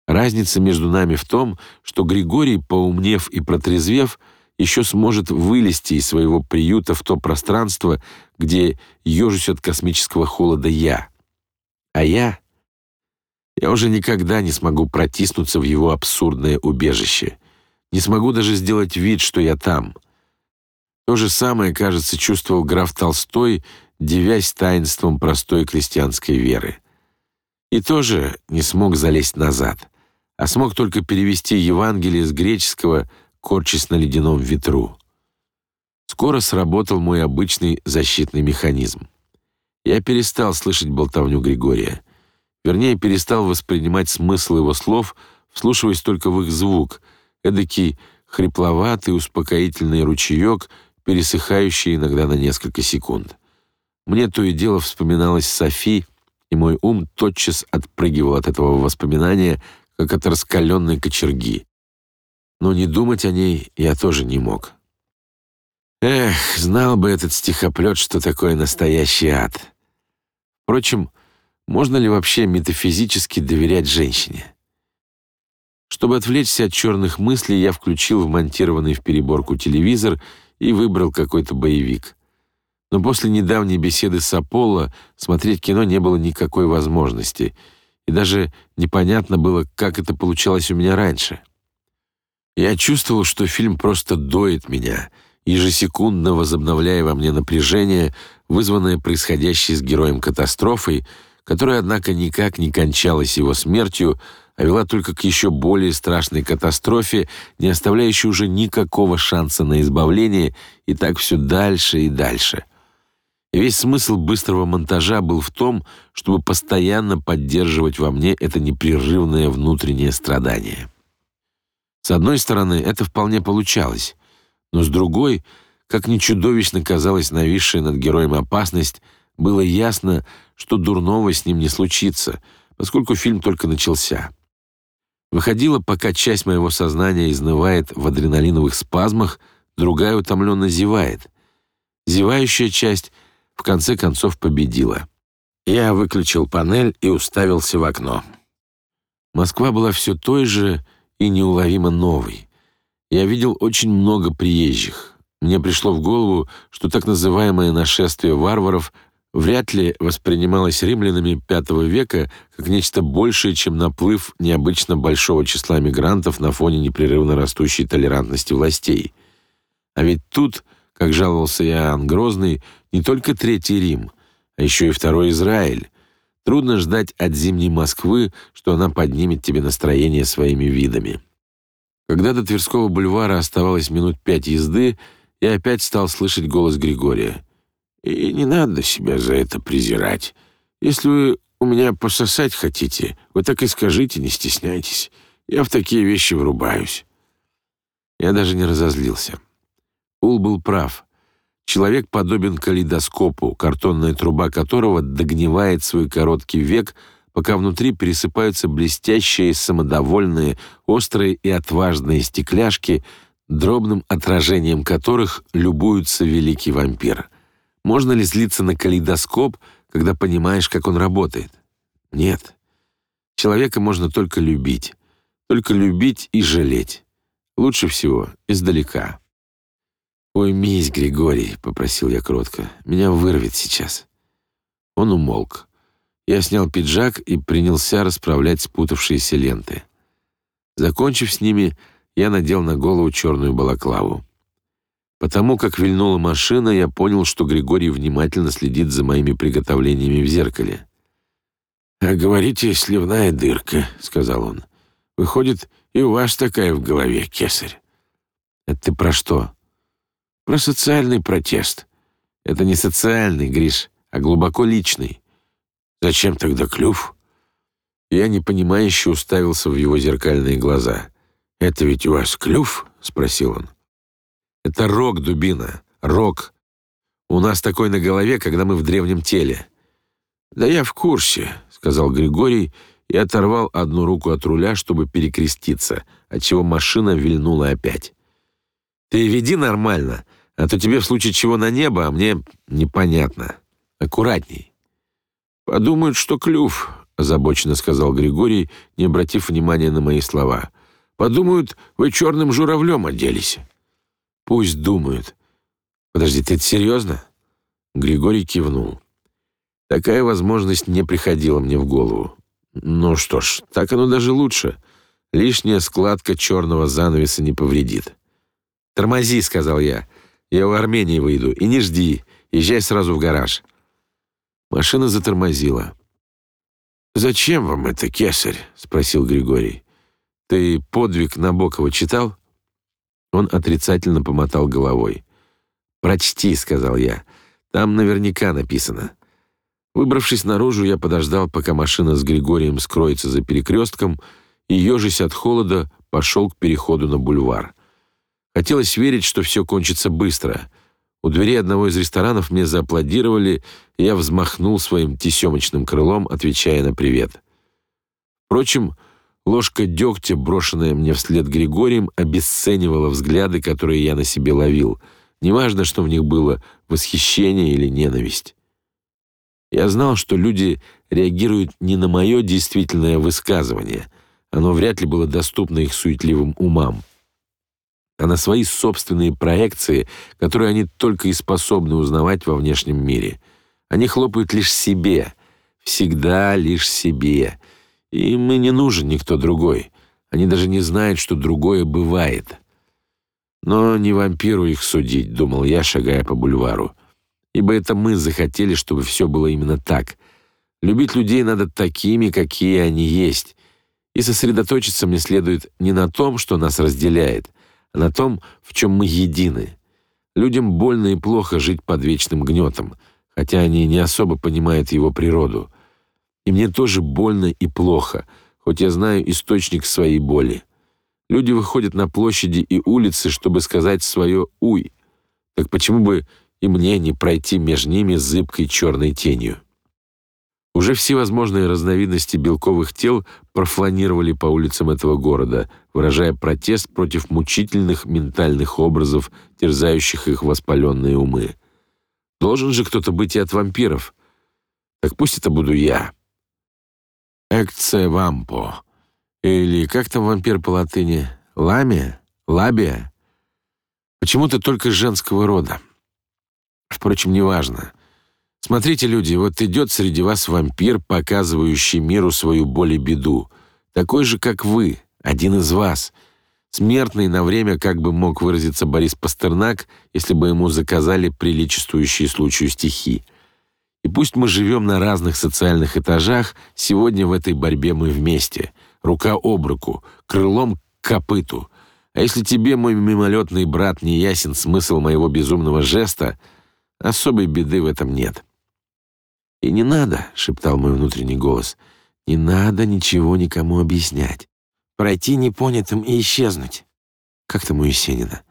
Разница между нами в том, что Григорий, поумнев и протрезвев, еще сможет вылезти из своего приюта в то пространство, где ежусь от космического холода я. А я... Я уже никогда не смогу протиснуться в его абсурдное убежище. Не смогу даже сделать вид, что я там. То же самое, кажется, чувствовал граф Толстой, девясь таинством простой крестьянской веры. И тоже не смог залезть назад а смог только перевести Евангелие с греческого, корчась на ледяном ветру. Скоро сработал мой обычный защитный механизм. Я перестал слышать болтовню Григория. Вернее, перестал воспринимать смысл его слов, вслушиваясь только в их звук, эдакий хрипловатый успокоительный ручеек, пересыхающий иногда на несколько секунд. Мне то и дело вспоминалась Софи, и мой ум тотчас отпрыгивал от этого воспоминания, как от раскаленной кочерги. Но не думать о ней я тоже не мог. Эх, знал бы этот стихоплет, что такое настоящий ад. Впрочем, можно ли вообще метафизически доверять женщине? Чтобы отвлечься от черных мыслей, я включил вмонтированный в переборку телевизор и выбрал какой-то боевик. Но после недавней беседы с Аполло смотреть кино не было никакой возможности, и даже непонятно было, как это получалось у меня раньше. Я чувствовал, что фильм просто доит меня, ежесекундно возобновляя во мне напряжение, вызванное происходящей с героем катастрофой, которая, однако, никак не кончалась его смертью, а вела только к еще более страшной катастрофе, не оставляющей уже никакого шанса на избавление, и так все дальше и дальше. И весь смысл быстрого монтажа был в том, чтобы постоянно поддерживать во мне это непрерывное внутреннее страдание. С одной стороны, это вполне получалось, но с другой, как ни чудовищно казалась нависшая над героем опасность, было ясно, что дурного с ним не случится, поскольку фильм только начался. Выходило, пока часть моего сознания изнывает в адреналиновых спазмах, другая утомленно зевает. Зевающая часть в конце концов победила. Я выключил панель и уставился в окно. Москва была все той же и неуловимо новой. Я видел очень много приезжих. Мне пришло в голову, что так называемое нашествие варваров вряд ли воспринималось римлянами V века как нечто большее, чем наплыв необычно большого числа мигрантов на фоне непрерывно растущей толерантности властей. А ведь тут, как жаловался Иоанн Грозный, не только Третий Рим, а еще и Второй Израиль. Трудно ждать от зимней Москвы, что она поднимет тебе настроение своими видами. Когда до Тверского бульвара оставалось минут пять езды, я опять стал слышать голос Григория — и не надо себя за это презирать. Если вы у меня пососать хотите, вы так и скажите, не стесняйтесь. Я в такие вещи врубаюсь. Я даже не разозлился. Ул был прав. Человек подобен калейдоскопу, картонная труба которого догнивает свой короткий век, пока внутри пересыпаются блестящие, самодовольные, острые и отважные стекляшки, дробным отражением которых любуется великий вампир. Можно ли злиться на калейдоскоп, когда понимаешь, как он работает? Нет. Человека можно только любить. Только любить и жалеть. Лучше всего издалека. «Уймись, Григорий», — попросил я кротко. «Меня вырвет сейчас». Он умолк. Я снял пиджак и принялся расправлять спутавшиеся ленты. Закончив с ними, я надел на голову черную балаклаву. Потому как вильнула машина, я понял, что Григорий внимательно следит за моими приготовлениями в зеркале. «А говорите, сливная дырка», — сказал он. «Выходит, и у вас такая в голове, кесарь». «Это ты про что?» «Про социальный протест. Это не социальный, Гриш, а глубоко личный». «Зачем тогда клюв?» Я непонимающе уставился в его зеркальные глаза. «Это ведь у вас клюв?» — спросил он. Это рог, дубина, рог. У нас такой на голове, когда мы в древнем теле. Да я в курсе, сказал Григорий и оторвал одну руку от руля, чтобы перекреститься, отчего машина вильнула опять. Ты веди нормально, а то тебе в случае чего на небо, а мне непонятно. Аккуратней. Подумают, что клюв, озабоченно сказал Григорий, не обратив внимания на мои слова. Подумают, вы черным журавлем оделись. Пусть думают. Подожди, ты это серьезно? Григорий кивнул. Такая возможность не приходила мне в голову. Ну что ж, так оно даже лучше. Лишняя складка черного занавеса не повредит. «Тормози», — сказал я. «Я в Армении выйду. И не жди. Езжай сразу в гараж». Машина затормозила. «Зачем вам это, кесарь?» — спросил Григорий. «Ты подвиг Набокова читал?» Он отрицательно помотал головой. «Прочти», — сказал я. «Там наверняка написано. Выбравшись наружу, я подождал, пока машина с Григорием скроется за перекрестком, и, ежась от холода, пошел к переходу на бульвар. Хотелось верить, что все кончится быстро. У двери одного из ресторанов мне зааплодировали, и я взмахнул своим тесемочным крылом, отвечая на привет. Впрочем, ложка дегтя, брошенная мне вслед Григорием, обесценивала взгляды, которые я на себе ловил. Неважно, что в них было восхищение или ненависть. Я знал, что люди реагируют не на мое действительное высказывание. Оно вряд ли было доступно их суетливым умам а на свои собственные проекции, которые они только и способны узнавать во внешнем мире. Они хлопают лишь себе, всегда лишь себе. Им и не нужен никто другой. Они даже не знают, что другое бывает. Но не вампиру их судить, думал я, шагая по бульвару. Ибо это мы захотели, чтобы все было именно так. Любить людей надо такими, какие они есть. И сосредоточиться мне следует не на том, что нас разделяет, а на том, в чем мы едины. Людям больно и плохо жить под вечным гнетом, хотя они не особо понимают его природу. И мне тоже больно и плохо, хоть я знаю источник своей боли. Люди выходят на площади и улицы, чтобы сказать свое «уй». Так почему бы и мне не пройти между ними зыбкой черной тенью? Уже все возможные разновидности белковых тел профланировали по улицам этого города, выражая протест против мучительных ментальных образов, терзающих их воспаленные умы. Должен же кто-то быть и от вампиров. Так пусть это буду я. Экце вампо. Или как там вампир по латыни? Ламия? Лабия? Почему-то только женского рода. Впрочем, неважно. Смотрите, люди, вот идет среди вас вампир, показывающий миру свою боль и беду, такой же, как вы, один из вас. Смертный на время, как бы мог выразиться Борис Пастернак, если бы ему заказали приличествующие случаю стихи. И пусть мы живем на разных социальных этажах, сегодня в этой борьбе мы вместе, рука об руку, крылом к копыту. А если тебе, мой мимолетный брат, не ясен смысл моего безумного жеста, особой беды в этом нет. «И не надо», — шептал мой внутренний голос, — «не надо ничего никому объяснять. Пройти непонятым и исчезнуть. Как там у Есенина?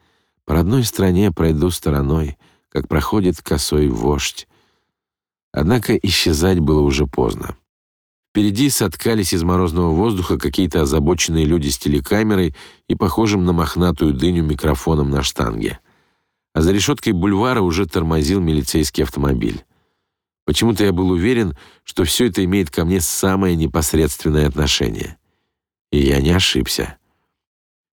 По родной стране пройду стороной, как проходит косой вождь». Однако исчезать было уже поздно. Впереди соткались из морозного воздуха какие-то озабоченные люди с телекамерой и похожим на мохнатую дыню микрофоном на штанге. А за решеткой бульвара уже тормозил милицейский автомобиль. Почему-то я был уверен, что все это имеет ко мне самое непосредственное отношение. И я не ошибся.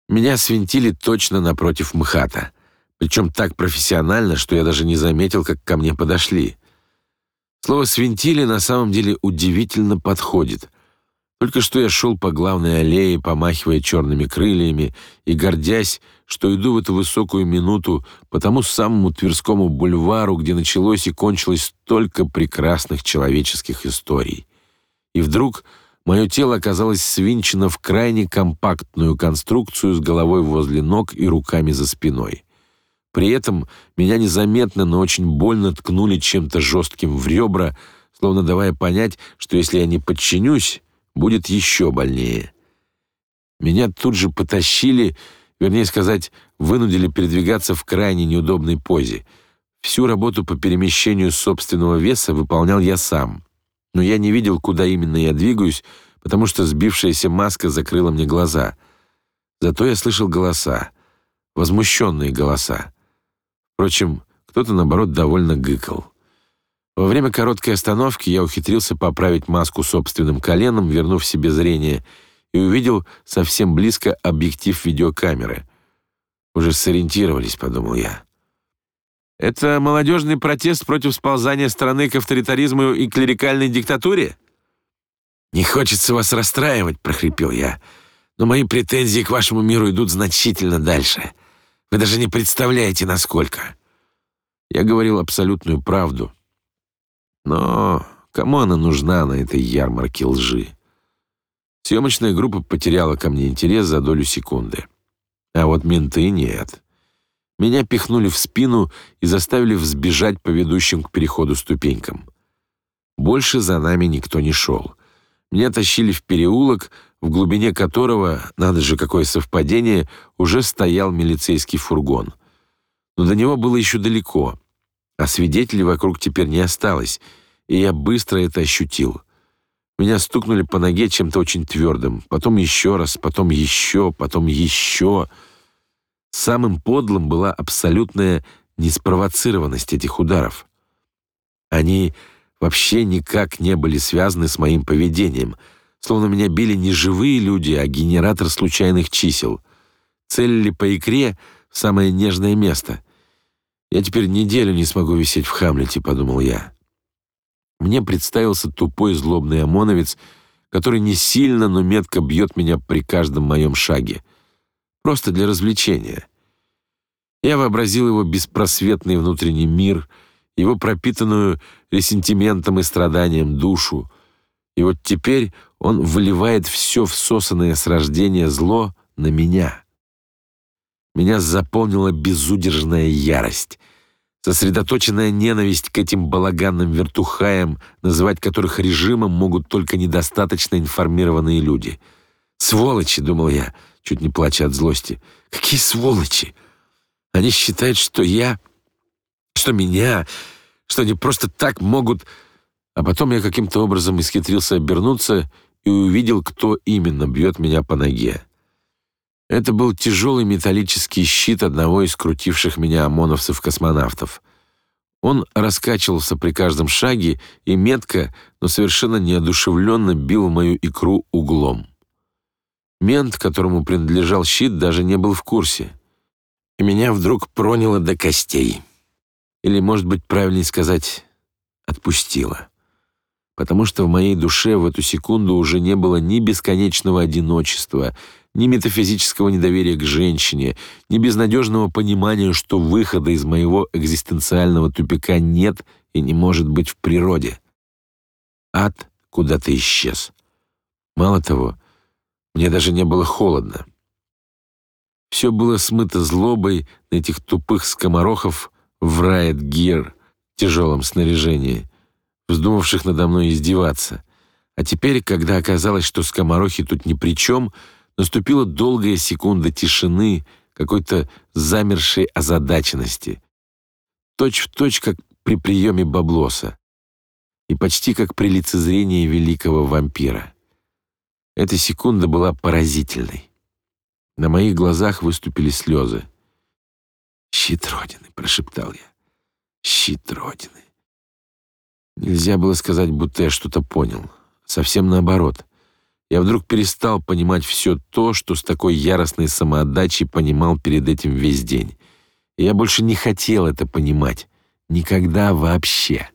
Меня свинтили точно напротив МХАТа, причем так профессионально, что я даже не заметил, как ко мне подошли. Слово «свинтили» на самом деле удивительно подходит. Только что я шел по главной аллее, помахивая черными крыльями и гордясь, что иду в эту высокую минуту по тому самому Тверскому бульвару, где началось и кончилось столько прекрасных человеческих историй. И вдруг мое тело оказалось свинчено в крайне компактную конструкцию с головой возле ног и руками за спиной. При этом меня незаметно, но очень больно ткнули чем-то жестким в ребра, словно давая понять, что если я не подчинюсь, будет еще больнее. Меня тут же потащили вернее сказать, вынудили передвигаться в крайне неудобной позе. Всю работу по перемещению собственного веса выполнял я сам. Но я не видел, куда именно я двигаюсь, потому что сбившаяся маска закрыла мне глаза. Зато я слышал голоса, возмущенные голоса. Впрочем, кто-то, наоборот, довольно гыкал. Во время короткой остановки я ухитрился поправить маску собственным коленом, вернув себе зрение — и увидел совсем близко объектив видеокамеры. «Уже сориентировались», — подумал я. «Это молодежный протест против сползания страны к авторитаризму и клерикальной диктатуре?» «Не хочется вас расстраивать», — прохрипел я, «но мои претензии к вашему миру идут значительно дальше. Вы даже не представляете, насколько». Я говорил абсолютную правду. Но кому она нужна на этой ярмарке лжи? Съемочная группа потеряла ко мне интерес за долю секунды. А вот менты нет. Меня пихнули в спину и заставили взбежать по ведущим к переходу ступенькам. Больше за нами никто не шел. Меня тащили в переулок, в глубине которого, надо же, какое совпадение, уже стоял милицейский фургон. Но до него было еще далеко, а свидетелей вокруг теперь не осталось, и я быстро это ощутил. Меня стукнули по ноге чем-то очень твердым, потом еще раз, потом еще, потом еще. Самым подлым была абсолютная неспровоцированность этих ударов. Они вообще никак не были связаны с моим поведением, словно меня били не живые люди, а генератор случайных чисел. Целили по икре в самое нежное место. Я теперь неделю не смогу висеть в Хамлете, подумал я. Мне представился тупой злобный ОМОНовец, который не сильно, но метко бьет меня при каждом моем шаге. Просто для развлечения. Я вообразил его беспросветный внутренний мир — его пропитанную ресентиментом и страданием душу. И вот теперь он выливает все всосанное с рождения зло на меня. Меня заполнила безудержная ярость, сосредоточенная ненависть к этим балаганным вертухаям, называть которых режимом могут только недостаточно информированные люди. «Сволочи!» — думал я, чуть не плача от злости. «Какие сволочи! Они считают, что я что меня, что они просто так могут... А потом я каким-то образом исхитрился обернуться и увидел, кто именно бьет меня по ноге. Это был тяжелый металлический щит одного из крутивших меня ОМОНовцев-космонавтов. Он раскачивался при каждом шаге и метко, но совершенно неодушевленно бил мою икру углом. Мент, которому принадлежал щит, даже не был в курсе. И меня вдруг проняло до костей. Или, может быть, правильнее сказать, отпустила. Потому что в моей душе в эту секунду уже не было ни бесконечного одиночества, ни метафизического недоверия к женщине, ни безнадежного понимания, что выхода из моего экзистенциального тупика нет и не может быть в природе. Ад куда-то исчез. Мало того, мне даже не было холодно. Все было смыто злобой на этих тупых скоморохов, в Райт-Гир тяжелом снаряжении, вздумавших надо мной издеваться. А теперь, когда оказалось, что скоморохи тут ни при чем, наступила долгая секунда тишины, какой-то замершей озадаченности. Точь в точь, как при приеме баблоса. И почти как при лицезрении великого вампира. Эта секунда была поразительной. На моих глазах выступили слезы. «Щит Родины», — прошептал я. «Щит Родины». Нельзя было сказать, будто я что-то понял. Совсем наоборот. Я вдруг перестал понимать все то, что с такой яростной самоотдачей понимал перед этим весь день. И я больше не хотел это понимать. Никогда вообще.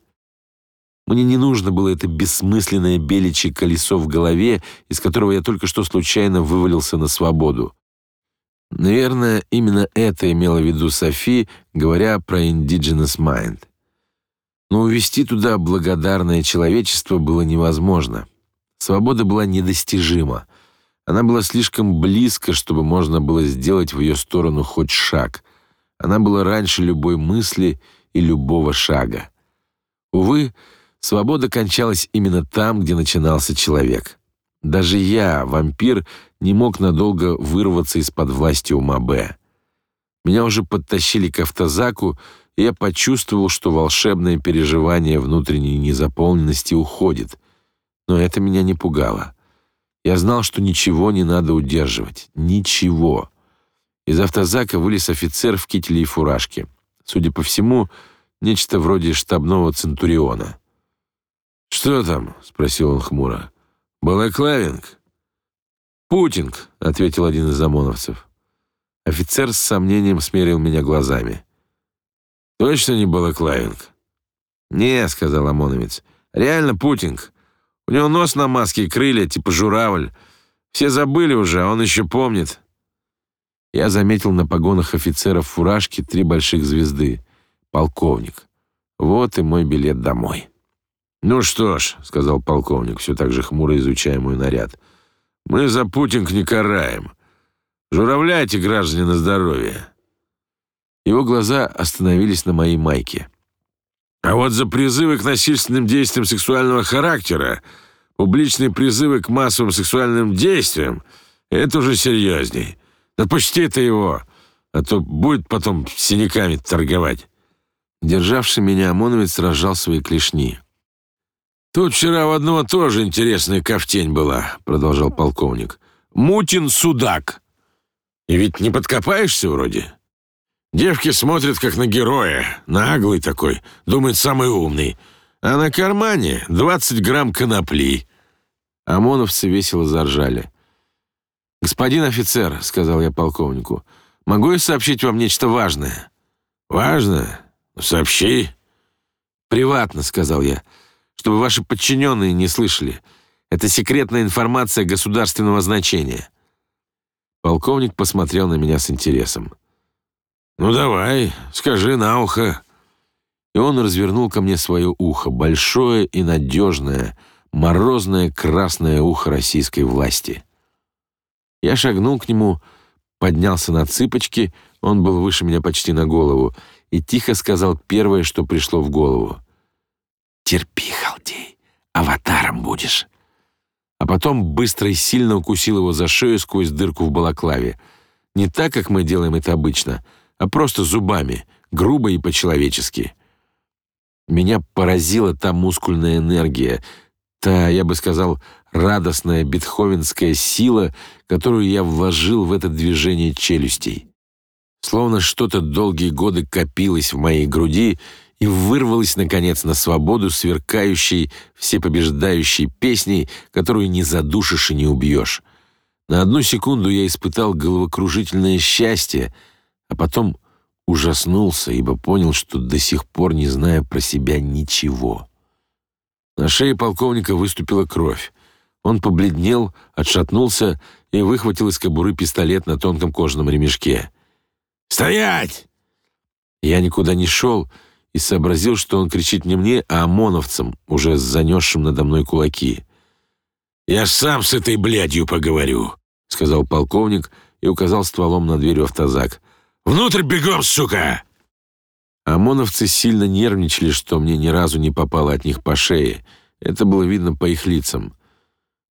Мне не нужно было это бессмысленное беличье колесо в голове, из которого я только что случайно вывалился на свободу. Наверное, именно это имела в виду Софи, говоря про indigenous mind. Но увести туда благодарное человечество было невозможно. Свобода была недостижима. Она была слишком близко, чтобы можно было сделать в ее сторону хоть шаг. Она была раньше любой мысли и любого шага. Увы, свобода кончалась именно там, где начинался человек. Даже я, вампир, не мог надолго вырваться из-под власти ума Б. Меня уже подтащили к автозаку, я почувствовал, что волшебное переживание внутренней незаполненности уходит. Но это меня не пугало. Я знал, что ничего не надо удерживать. Ничего. Из автозака вылез офицер в кителе и фуражке. Судя по всему, нечто вроде штабного центуриона. «Что там?» — спросил он хмуро. «Балаклавинг?» «Путинг», — ответил один из ОМОНовцев. Офицер с сомнением смерил меня глазами. «Точно не Балаклавинг?» «Не», — сказал ОМОНовец. «Реально Путинг. У него нос на маске и крылья, типа журавль. Все забыли уже, а он еще помнит». Я заметил на погонах офицеров фуражки три больших звезды. Полковник. Вот и мой билет домой. «Ну что ж», — сказал полковник, все так же хмуро изучая мой наряд, «мы за Путинг не караем. Журавляйте, граждане, на здоровье». Его глаза остановились на моей майке. А вот за призывы к насильственным действиям сексуального характера, публичные призывы к массовым сексуальным действиям — это уже серьезней. Отпусти ты его, а то будет потом синяками торговать». Державший меня ОМОНовец разжал свои клешни. «Тут вчера у одного тоже интересная ковтень была», — продолжал полковник. «Мутин Судак. И ведь не подкопаешься вроде. Девки смотрят как на героя, наглый такой, думает самый умный. А на кармане 20 грамм конопли». ОМОНовцы весело заржали. «Господин офицер», — сказал я полковнику, — «могу я сообщить вам нечто важное?» «Важно? Сообщи». «Приватно», — сказал я, — чтобы ваши подчиненные не слышали. Это секретная информация государственного значения». Полковник посмотрел на меня с интересом. «Ну давай, скажи на ухо». И он развернул ко мне свое ухо, большое и надежное, морозное красное ухо российской власти. Я шагнул к нему, поднялся на цыпочки, он был выше меня почти на голову, и тихо сказал первое, что пришло в голову. «Терпи, халдей, аватаром будешь». А потом быстро и сильно укусил его за шею сквозь дырку в балаклаве. Не так, как мы делаем это обычно, а просто зубами, грубо и по-человечески. Меня поразила та мускульная энергия, та, я бы сказал, радостная бетховенская сила, которую я вложил в это движение челюстей. Словно что-то долгие годы копилось в моей груди и вырвалась, наконец, на свободу сверкающей, всепобеждающей песней, которую не задушишь и не убьешь. На одну секунду я испытал головокружительное счастье, а потом ужаснулся, ибо понял, что до сих пор не знаю про себя ничего. На шее полковника выступила кровь. Он побледнел, отшатнулся и выхватил из кобуры пистолет на тонком кожаном ремешке. «Стоять!» Я никуда не шел, и сообразил, что он кричит не мне, а ОМОНовцам, уже занесшим надо мной кулаки. «Я сам с этой блядью поговорю», — сказал полковник и указал стволом на дверь в автозак. «Внутрь бегом, сука!» ОМОНовцы сильно нервничали, что мне ни разу не попало от них по шее. Это было видно по их лицам.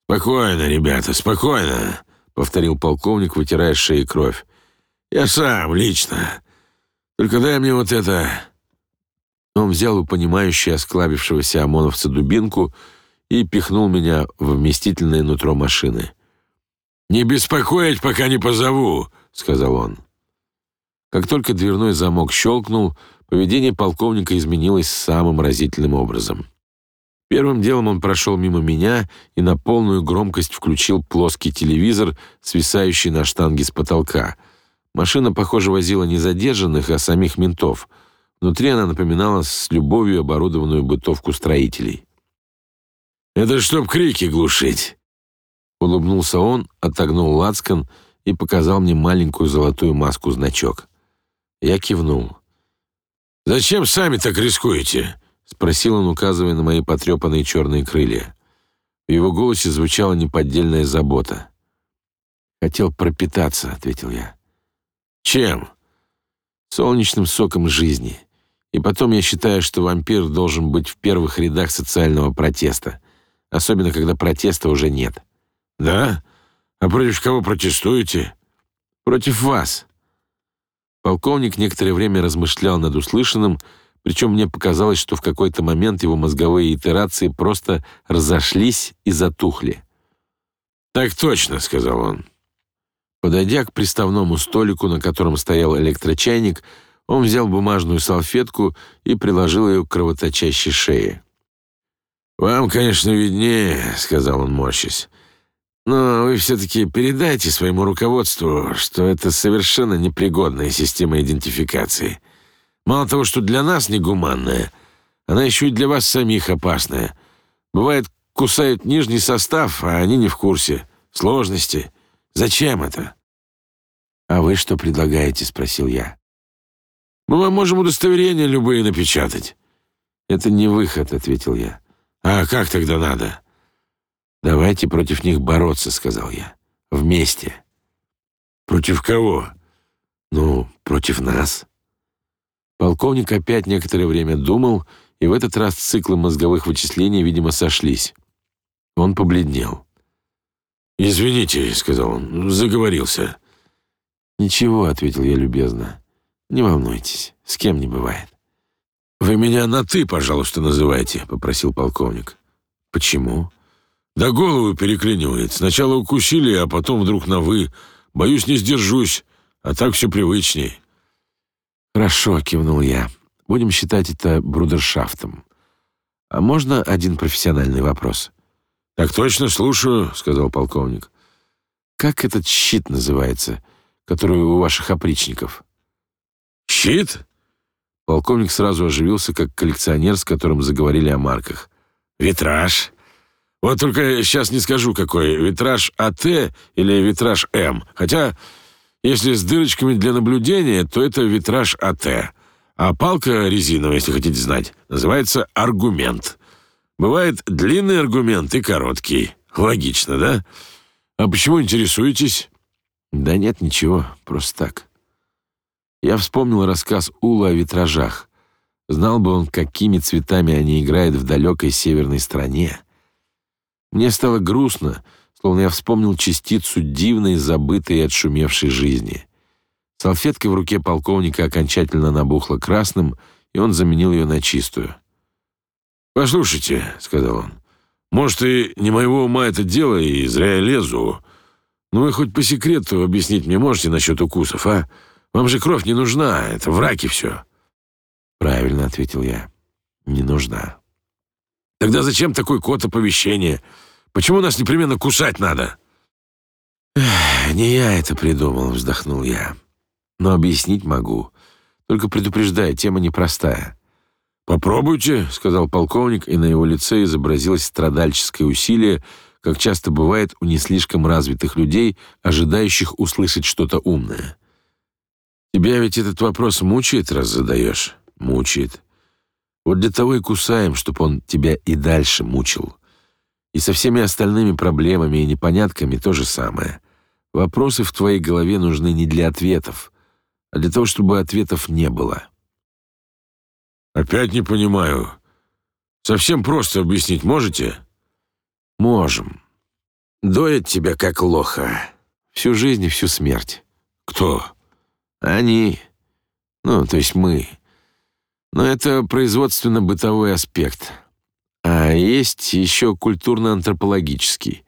«Спокойно, ребята, спокойно», — повторил полковник, вытирая шеи кровь. «Я сам, лично. Только дай мне вот это...» Он взял у понимающего осклабившегося ОМОНовца дубинку и пихнул меня в вместительное нутро машины. «Не беспокоить, пока не позову», — сказал он. Как только дверной замок щелкнул, поведение полковника изменилось самым разительным образом. Первым делом он прошел мимо меня и на полную громкость включил плоский телевизор, свисающий на штанге с потолка. Машина, похоже, возила не задержанных, а самих ментов — Внутри она напоминала с любовью оборудованную бытовку строителей. «Это чтоб крики глушить!» Улыбнулся он, отогнул лацкан и показал мне маленькую золотую маску-значок. Я кивнул. «Зачем сами так рискуете?» — спросил он, указывая на мои потрепанные черные крылья. В его голосе звучала неподдельная забота. «Хотел пропитаться», — ответил я. «Чем?» «Солнечным соком жизни. И потом я считаю, что вампир должен быть в первых рядах социального протеста, особенно когда протеста уже нет. Да? А против кого протестуете? Против вас. Полковник некоторое время размышлял над услышанным, причем мне показалось, что в какой-то момент его мозговые итерации просто разошлись и затухли. «Так точно», — сказал он. Подойдя к приставному столику, на котором стоял электрочайник, он взял бумажную салфетку и приложил ее к кровоточащей шее. «Вам, конечно, виднее», — сказал он, морщась. «Но вы все-таки передайте своему руководству, что это совершенно непригодная система идентификации. Мало того, что для нас негуманная, она еще и для вас самих опасная. Бывает, кусают нижний состав, а они не в курсе. Сложности. Зачем это?» «А вы что предлагаете?» — спросил я. Мы вам можем удостоверения любые напечатать». «Это не выход», — ответил я. «А как тогда надо?» «Давайте против них бороться», — сказал я. «Вместе». «Против кого?» «Ну, против нас». Полковник опять некоторое время думал, и в этот раз циклы мозговых вычислений, видимо, сошлись. Он побледнел. «Извините», — сказал он, — «заговорился». «Ничего», — ответил я любезно. «Не волнуйтесь, с кем не бывает». «Вы меня на «ты», пожалуйста, называйте», — попросил полковник. «Почему?» «Да голову переклинивает. Сначала укусили, а потом вдруг на «вы». Боюсь, не сдержусь, а так все привычней». «Хорошо», — кивнул я. «Будем считать это брудершафтом. А можно один профессиональный вопрос?» «Так точно, слушаю», — сказал полковник. «Как этот щит называется, который у ваших опричников?» «Щит?» Полковник сразу оживился, как коллекционер, с которым заговорили о марках. «Витраж. Вот только сейчас не скажу, какой. Витраж АТ или витраж М. Хотя, если с дырочками для наблюдения, то это витраж АТ. А палка резиновая, если хотите знать, называется аргумент. Бывает длинный аргумент и короткий. Логично, да? А почему интересуетесь? Да нет, ничего, просто так. Я вспомнил рассказ Ула о витражах. Знал бы он, какими цветами они играют в далекой северной стране. Мне стало грустно, словно я вспомнил частицу дивной, забытой и отшумевшей жизни. Салфетка в руке полковника окончательно набухла красным, и он заменил ее на чистую. «Послушайте», — сказал он, — «может, и не моего ума это дело, и зря я лезу. Но вы хоть по секрету объяснить мне можете насчет укусов, а? Вам же кровь не нужна, это в раке все». «Правильно», — ответил я, — «не нужна». «Тогда зачем такой код оповещения? Почему нас непременно кусать надо?» «Не я это придумал», — вздохнул я. «Но объяснить могу. Только предупреждаю, тема непростая. «Попробуйте», — сказал полковник, и на его лице изобразилось страдальческое усилие, как часто бывает у не слишком развитых людей, ожидающих услышать что-то умное. «Тебя ведь этот вопрос мучает, раз задаешь?» «Мучает. Вот для того и кусаем, чтобы он тебя и дальше мучил. И со всеми остальными проблемами и непонятками то же самое. Вопросы в твоей голове нужны не для ответов, а для того, чтобы ответов не было». «Опять не понимаю. Совсем просто объяснить можете?» «Можем. Доят тебя как лоха. Всю жизнь и всю смерть». «Кто?» «Они. Ну, то есть мы. Но это производственно-бытовой аспект. А есть еще культурно-антропологический.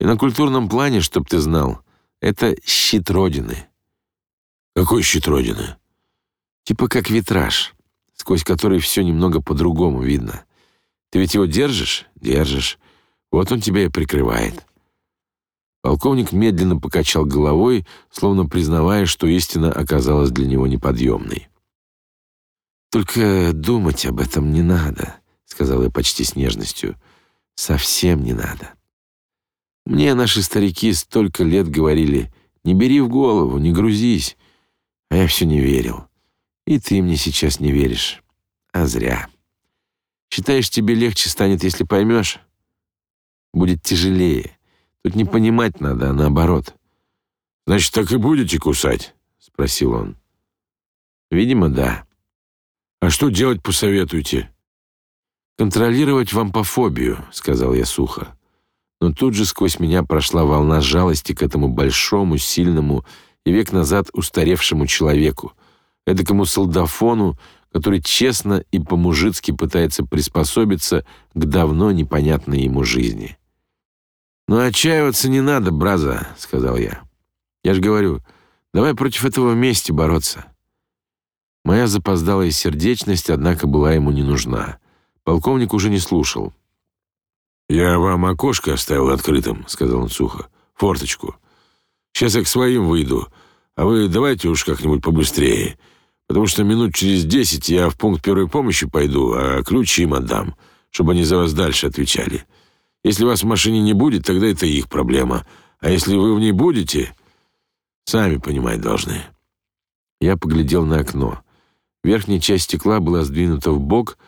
И на культурном плане, чтоб ты знал, это щит Родины». «Какой щит Родины?» «Типа как витраж» сквозь который все немного по-другому видно. Ты ведь его держишь? Держишь. Вот он тебя и прикрывает. Полковник медленно покачал головой, словно признавая, что истина оказалась для него неподъемной. «Только думать об этом не надо», — сказал я почти с нежностью. «Совсем не надо. Мне наши старики столько лет говорили, не бери в голову, не грузись, а я все не верил. И ты мне сейчас не веришь. А зря. Считаешь, тебе легче станет, если поймешь? Будет тяжелее. Тут не понимать надо, а наоборот. Значит, так и будете кусать? Спросил он. Видимо, да. А что делать посоветуйте? Контролировать вампофобию, сказал я сухо. Но тут же сквозь меня прошла волна жалости к этому большому, сильному и век назад устаревшему человеку, эдакому солдафону, который честно и по-мужицки пытается приспособиться к давно непонятной ему жизни. «Ну, отчаиваться не надо, браза», — сказал я. «Я же говорю, давай против этого вместе бороться». Моя запоздалая сердечность, однако, была ему не нужна. Полковник уже не слушал. «Я вам окошко оставил открытым», — сказал он сухо. «Форточку. Сейчас я к своим выйду, а вы давайте уж как-нибудь побыстрее потому что минут через десять я в пункт первой помощи пойду, а ключи им отдам, чтобы они за вас дальше отвечали. Если вас в машине не будет, тогда это их проблема. А если вы в ней будете, сами понимать должны». Я поглядел на окно. Верхняя часть стекла была сдвинута в бок,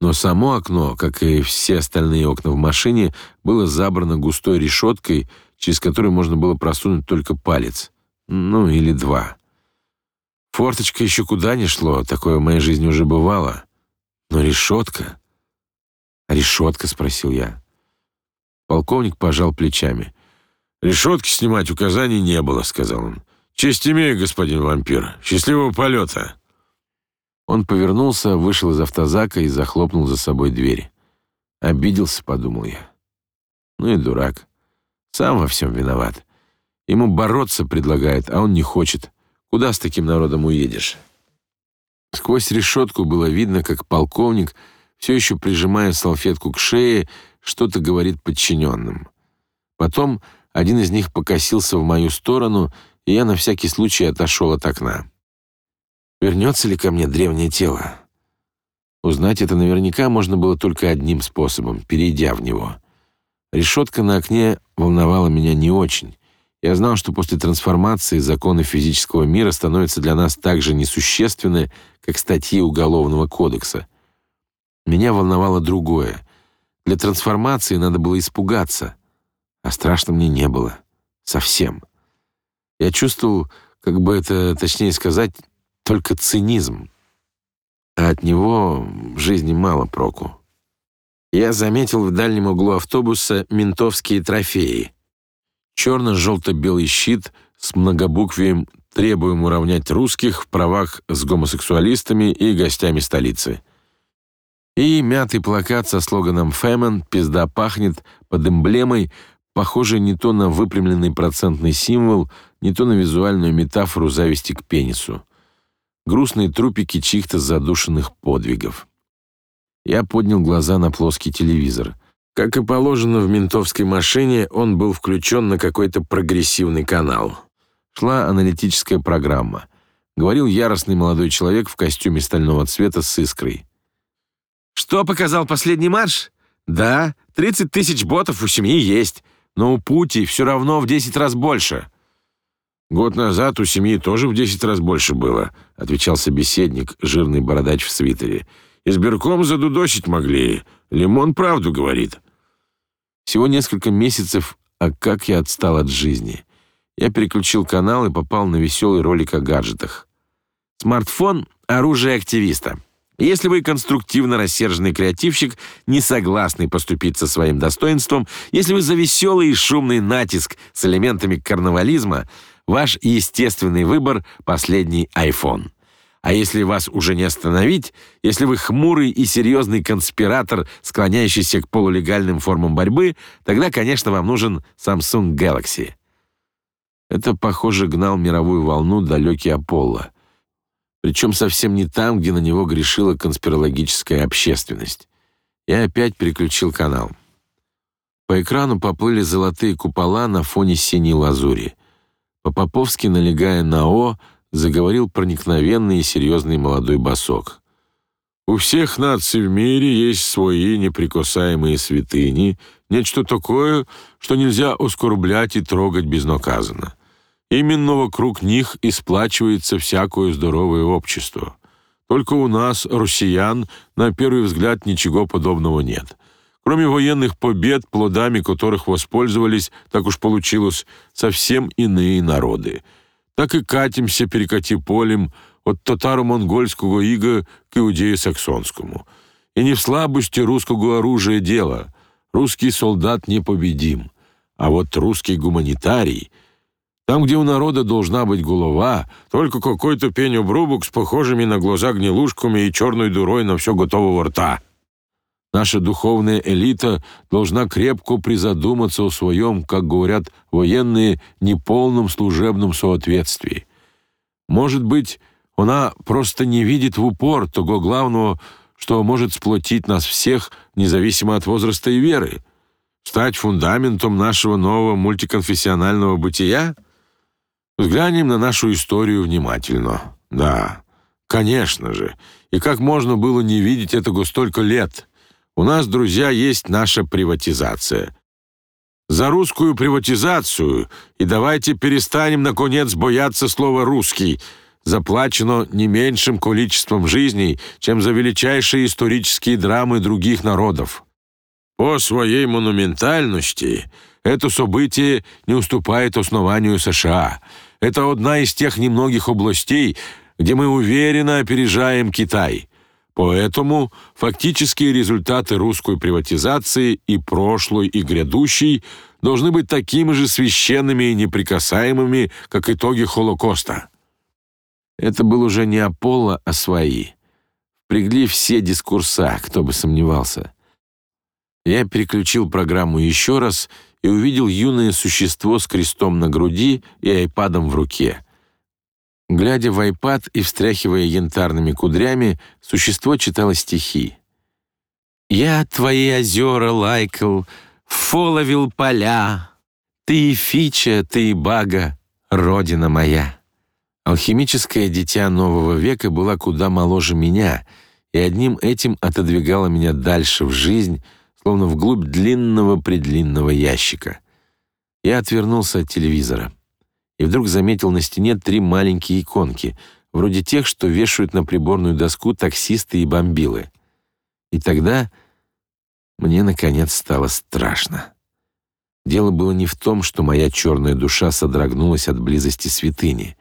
но само окно, как и все остальные окна в машине, было забрано густой решеткой, через которую можно было просунуть только палец. Ну, или два. Форточка еще куда ни шло, такое в моей жизни уже бывало. Но решетка... «Решетка?» — спросил я. Полковник пожал плечами. «Решетки снимать указаний не было», — сказал он. «Честь имею, господин вампир. Счастливого полета!» Он повернулся, вышел из автозака и захлопнул за собой дверь. «Обиделся», — подумал я. «Ну и дурак. Сам во всем виноват. Ему бороться предлагает, а он не хочет. Куда с таким народом уедешь?» Сквозь решетку было видно, как полковник, все еще прижимая салфетку к шее, что-то говорит подчиненным. Потом один из них покосился в мою сторону, и я на всякий случай отошел от окна. Вернется ли ко мне древнее тело? Узнать это наверняка можно было только одним способом, перейдя в него. Решетка на окне волновала меня не очень. Я знал, что после трансформации законы физического мира становятся для нас так же несущественны, как статьи Уголовного кодекса. Меня волновало другое. Для трансформации надо было испугаться, а страшно мне не было. Совсем. Я чувствовал, как бы это точнее сказать, только цинизм. А от него в жизни мало проку. Я заметил в дальнем углу автобуса ментовские трофеи — черно-желто-белый щит с многобуквием «Требуем уравнять русских в правах с гомосексуалистами и гостями столицы». И мятый плакат со слоганом «Фэмен. Пизда пахнет» под эмблемой, похожий не то на выпрямленный процентный символ, не то на визуальную метафору зависти к пенису. Грустные трупики чьих-то задушенных подвигов. Я поднял глаза на плоский телевизор. Как и положено в ментовской машине, он был включен на какой-то прогрессивный канал. Шла аналитическая программа. Говорил яростный молодой человек в костюме стального цвета с искрой. «Что показал последний матч? Да, 30 тысяч ботов у семьи есть, но у Пути все равно в 10 раз больше». «Год назад у семьи тоже в 10 раз больше было», отвечал собеседник, жирный бородач в свитере. «Избирком задудосить могли, Лимон правду говорит. Всего несколько месяцев, а как я отстал от жизни. Я переключил канал и попал на веселый ролик о гаджетах. Смартфон — оружие активиста. Если вы конструктивно рассерженный креативщик, не согласный поступиться своим достоинством, если вы за веселый и шумный натиск с элементами карнавализма, ваш естественный выбор — последний iPhone. А если вас уже не остановить, если вы хмурый и серьезный конспиратор, склоняющийся к полулегальным формам борьбы, тогда, конечно, вам нужен Samsung Galaxy. Это, похоже, гнал мировую волну далекий Аполло. Причем совсем не там, где на него грешила конспирологическая общественность. Я опять переключил канал. По экрану поплыли золотые купола на фоне синей лазури. По-поповски налегая на «О», заговорил проникновенный и серьезный молодой босок. «У всех наций в мире есть свои неприкасаемые святыни, нечто такое, что нельзя оскорблять и трогать безнаказанно. Именно вокруг них и сплачивается всякое здоровое общество. Только у нас, россиян, на первый взгляд ничего подобного нет». Кроме военных побед, плодами которых воспользовались, так уж получилось, совсем иные народы — так и катимся, перекати полем от татаро-монгольского ига к иудею-саксонскому. И не в слабости русского оружия дело. Русский солдат непобедим. А вот русский гуманитарий... Там, где у народа должна быть голова, только какой-то пень-обрубок с похожими на глаза гнилушками и черной дурой на все готового рта. Наша духовная элита должна крепко призадуматься о своем, как говорят военные, неполном служебном соответствии. Может быть, она просто не видит в упор того главного, что может сплотить нас всех, независимо от возраста и веры, стать фундаментом нашего нового мультиконфессионального бытия? Взглянем на нашу историю внимательно. Да, конечно же. И как можно было не видеть этого столько лет? У нас, друзья, есть наша приватизация. За русскую приватизацию, и давайте перестанем, наконец, бояться слова «русский», заплачено не меньшим количеством жизней, чем за величайшие исторические драмы других народов. По своей монументальности это событие не уступает основанию США. Это одна из тех немногих областей, где мы уверенно опережаем Китай. Поэтому фактические результаты русской приватизации и прошлой, и грядущей должны быть такими же священными и неприкасаемыми, как итоги Холокоста. Это был уже не Аполло, а свои. Впрягли все дискурса, кто бы сомневался. Я переключил программу еще раз и увидел юное существо с крестом на груди и айпадом в руке. Глядя в айпад и встряхивая янтарными кудрями, существо читало стихи. «Я твои озера лайкал, фоловил поля, ты и Фича, ты и Бага, родина моя». Алхимическое дитя нового века была куда моложе меня и одним этим отодвигала меня дальше в жизнь, словно вглубь длинного-предлинного ящика. Я отвернулся от телевизора и вдруг заметил на стене три маленькие иконки, вроде тех, что вешают на приборную доску таксисты и бомбилы. И тогда мне, наконец, стало страшно. Дело было не в том, что моя черная душа содрогнулась от близости святыни,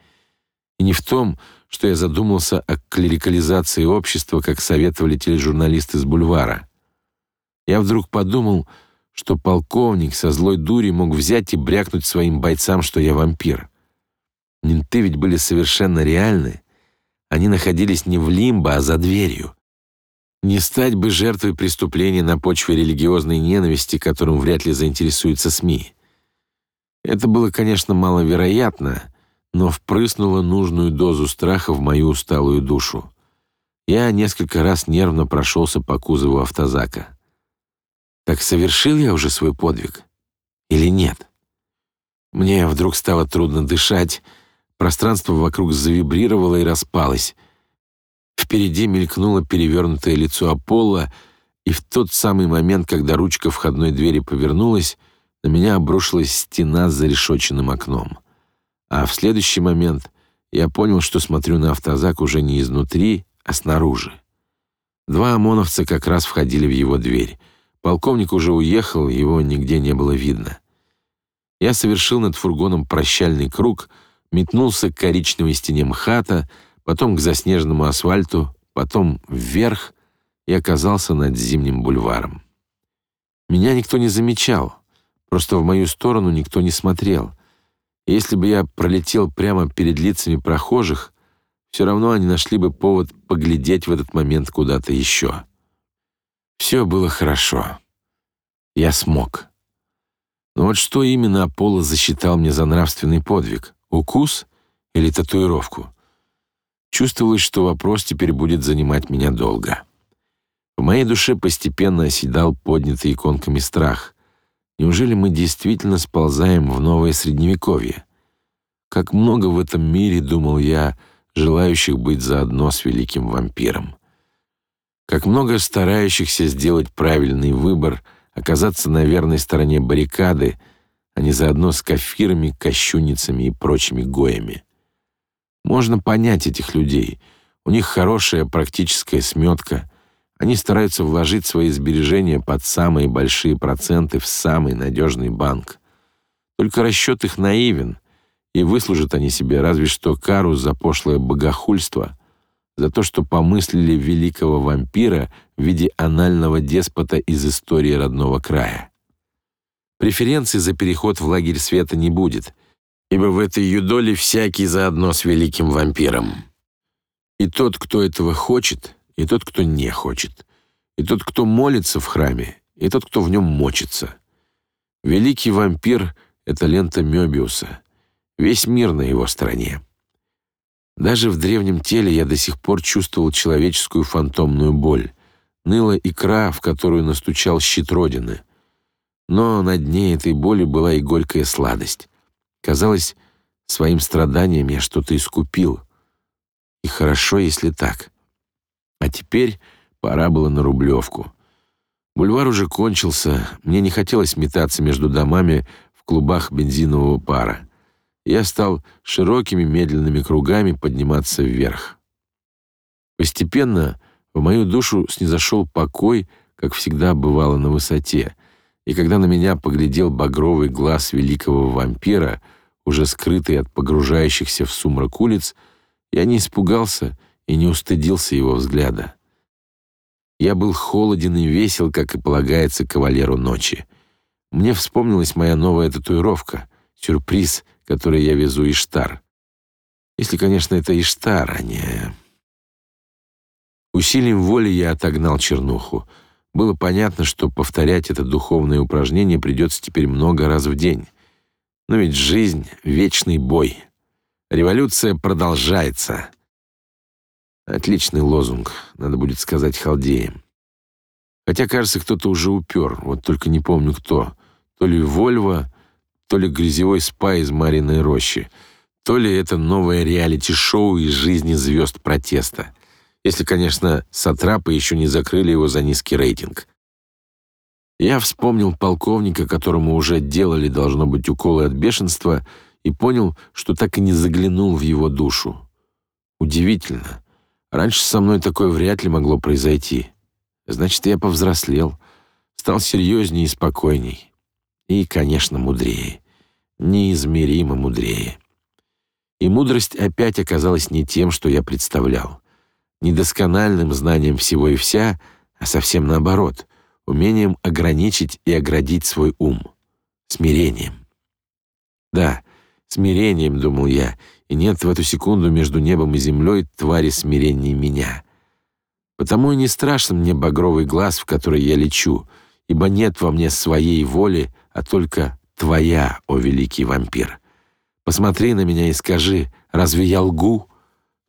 и не в том, что я задумался о клерикализации общества, как советовали тележурналисты с бульвара. Я вдруг подумал, что полковник со злой дури мог взять и брякнуть своим бойцам, что я вампир. Менты ведь были совершенно реальны. Они находились не в лимбо, а за дверью. Не стать бы жертвой преступления на почве религиозной ненависти, которым вряд ли заинтересуются СМИ. Это было, конечно, маловероятно, но впрыснуло нужную дозу страха в мою усталую душу. Я несколько раз нервно прошелся по кузову автозака. Так совершил я уже свой подвиг? Или нет? Мне вдруг стало трудно дышать, пространство вокруг завибрировало и распалось. Впереди мелькнуло перевернутое лицо Аполло, и в тот самый момент, когда ручка входной двери повернулась, на меня обрушилась стена с зарешоченным окном. А в следующий момент я понял, что смотрю на автозак уже не изнутри, а снаружи. Два ОМОНовца как раз входили в его дверь. Полковник уже уехал, его нигде не было видно. Я совершил над фургоном прощальный круг, метнулся к коричневой стене МХАТа, потом к заснеженному асфальту, потом вверх и оказался над Зимним бульваром. Меня никто не замечал, просто в мою сторону никто не смотрел. Если бы я пролетел прямо перед лицами прохожих, все равно они нашли бы повод поглядеть в этот момент куда-то еще. Все было хорошо. Я смог. Но вот что именно Аполло засчитал мне за нравственный подвиг? Укус или татуировку? Чувствовалось, что вопрос теперь будет занимать меня долго. В моей душе постепенно оседал поднятый иконками страх. Неужели мы действительно сползаем в новое средневековье? Как много в этом мире, думал я, желающих быть заодно с великим вампиром как много старающихся сделать правильный выбор, оказаться на верной стороне баррикады, а не заодно с кафирами, кощунницами и прочими гоями. Можно понять этих людей. У них хорошая практическая сметка. Они стараются вложить свои сбережения под самые большие проценты в самый надежный банк. Только расчет их наивен, и выслужат они себе разве что кару за пошлое богохульство, за то, что помыслили великого вампира в виде анального деспота из истории родного края. Преференций за переход в лагерь света не будет, ибо в этой юдоле всякий заодно с великим вампиром. И тот, кто этого хочет, и тот, кто не хочет, и тот, кто молится в храме, и тот, кто в нем мочится. Великий вампир — это лента Мёбиуса. Весь мир на его стороне. Даже в древнем теле я до сих пор чувствовал человеческую фантомную боль. Ныла икра, в которую настучал щит Родины. Но на дне этой боли была и горькая сладость. Казалось, своим страданием я что-то искупил. И хорошо, если так. А теперь пора было на Рублевку. Бульвар уже кончился, мне не хотелось метаться между домами в клубах бензинового пара я стал широкими медленными кругами подниматься вверх. Постепенно в мою душу снизошел покой, как всегда бывало на высоте, и когда на меня поглядел багровый глаз великого вампира, уже скрытый от погружающихся в сумрак улиц, я не испугался и не устыдился его взгляда. Я был холоден и весел, как и полагается кавалеру ночи. Мне вспомнилась моя новая татуировка, сюрприз, который я везу из Штар. Если, конечно, это Иштар, а не... Усилием воли я отогнал чернуху. Было понятно, что повторять это духовное упражнение придется теперь много раз в день. Но ведь жизнь — вечный бой. Революция продолжается. Отличный лозунг, надо будет сказать халдеям. Хотя, кажется, кто-то уже упер, вот только не помню кто. То ли Вольво, то ли грязевой спа из Мариной рощи, то ли это новое реалити-шоу из жизни звезд протеста. Если, конечно, сатрапы еще не закрыли его за низкий рейтинг. Я вспомнил полковника, которому уже делали, должно быть, уколы от бешенства, и понял, что так и не заглянул в его душу. Удивительно. Раньше со мной такое вряд ли могло произойти. Значит, я повзрослел, стал серьезнее и спокойней. И, конечно, мудрее. Неизмеримо мудрее. И мудрость опять оказалась не тем, что я представлял. Недоскональным знанием всего и вся, а совсем наоборот, умением ограничить и оградить свой ум. Смирением. Да, смирением, думал я, и нет в эту секунду между небом и землей твари смирения меня. Потому и не страшен мне багровый глаз, в который я лечу, ибо нет во мне своей воли, а только твоя, о великий вампир. Посмотри на меня и скажи, разве я лгу?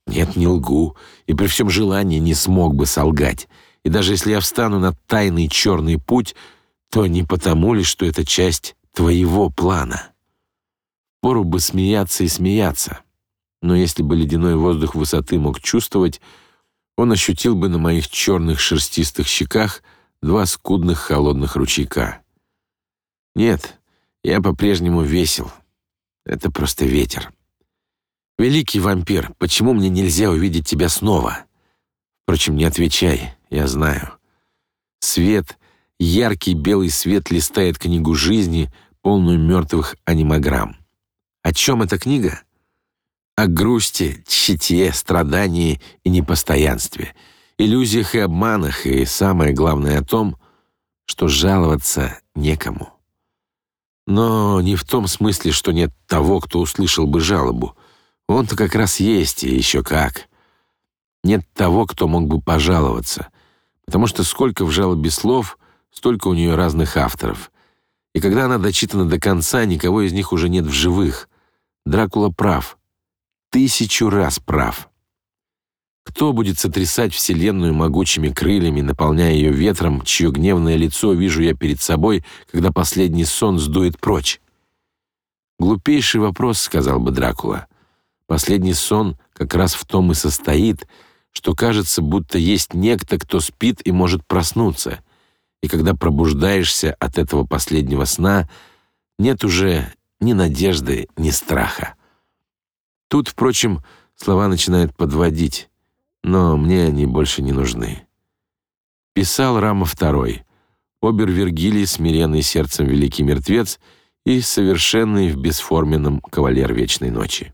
Нет, не лгу, и при всем желании не смог бы солгать. И даже если я встану на тайный черный путь, то не потому ли, что это часть твоего плана. Пору бы смеяться и смеяться но если бы ледяной воздух высоты мог чувствовать, он ощутил бы на моих черных шерстистых щеках два скудных холодных ручейка. Нет, я по-прежнему весел. Это просто ветер. Великий вампир, почему мне нельзя увидеть тебя снова? Впрочем, не отвечай, я знаю. Свет, яркий белый свет листает книгу жизни, полную мертвых анимограмм. О чем эта книга? о грусти, тщете, страдании и непостоянстве, иллюзиях и обманах, и самое главное о том, что жаловаться некому. Но не в том смысле, что нет того, кто услышал бы жалобу. Он-то как раз есть, и еще как. Нет того, кто мог бы пожаловаться, потому что сколько в жалобе слов, столько у нее разных авторов. И когда она дочитана до конца, никого из них уже нет в живых. Дракула прав тысячу раз прав. Кто будет сотрясать Вселенную могучими крыльями, наполняя ее ветром, чье гневное лицо вижу я перед собой, когда последний сон сдует прочь? Глупейший вопрос, сказал бы Дракула. Последний сон как раз в том и состоит, что кажется, будто есть некто, кто спит и может проснуться. И когда пробуждаешься от этого последнего сна, нет уже ни надежды, ни страха. Тут, впрочем, слова начинают подводить, но мне они больше не нужны. Писал Рама II, обер Вергилий, смиренный сердцем великий мертвец и совершенный в бесформенном кавалер вечной ночи.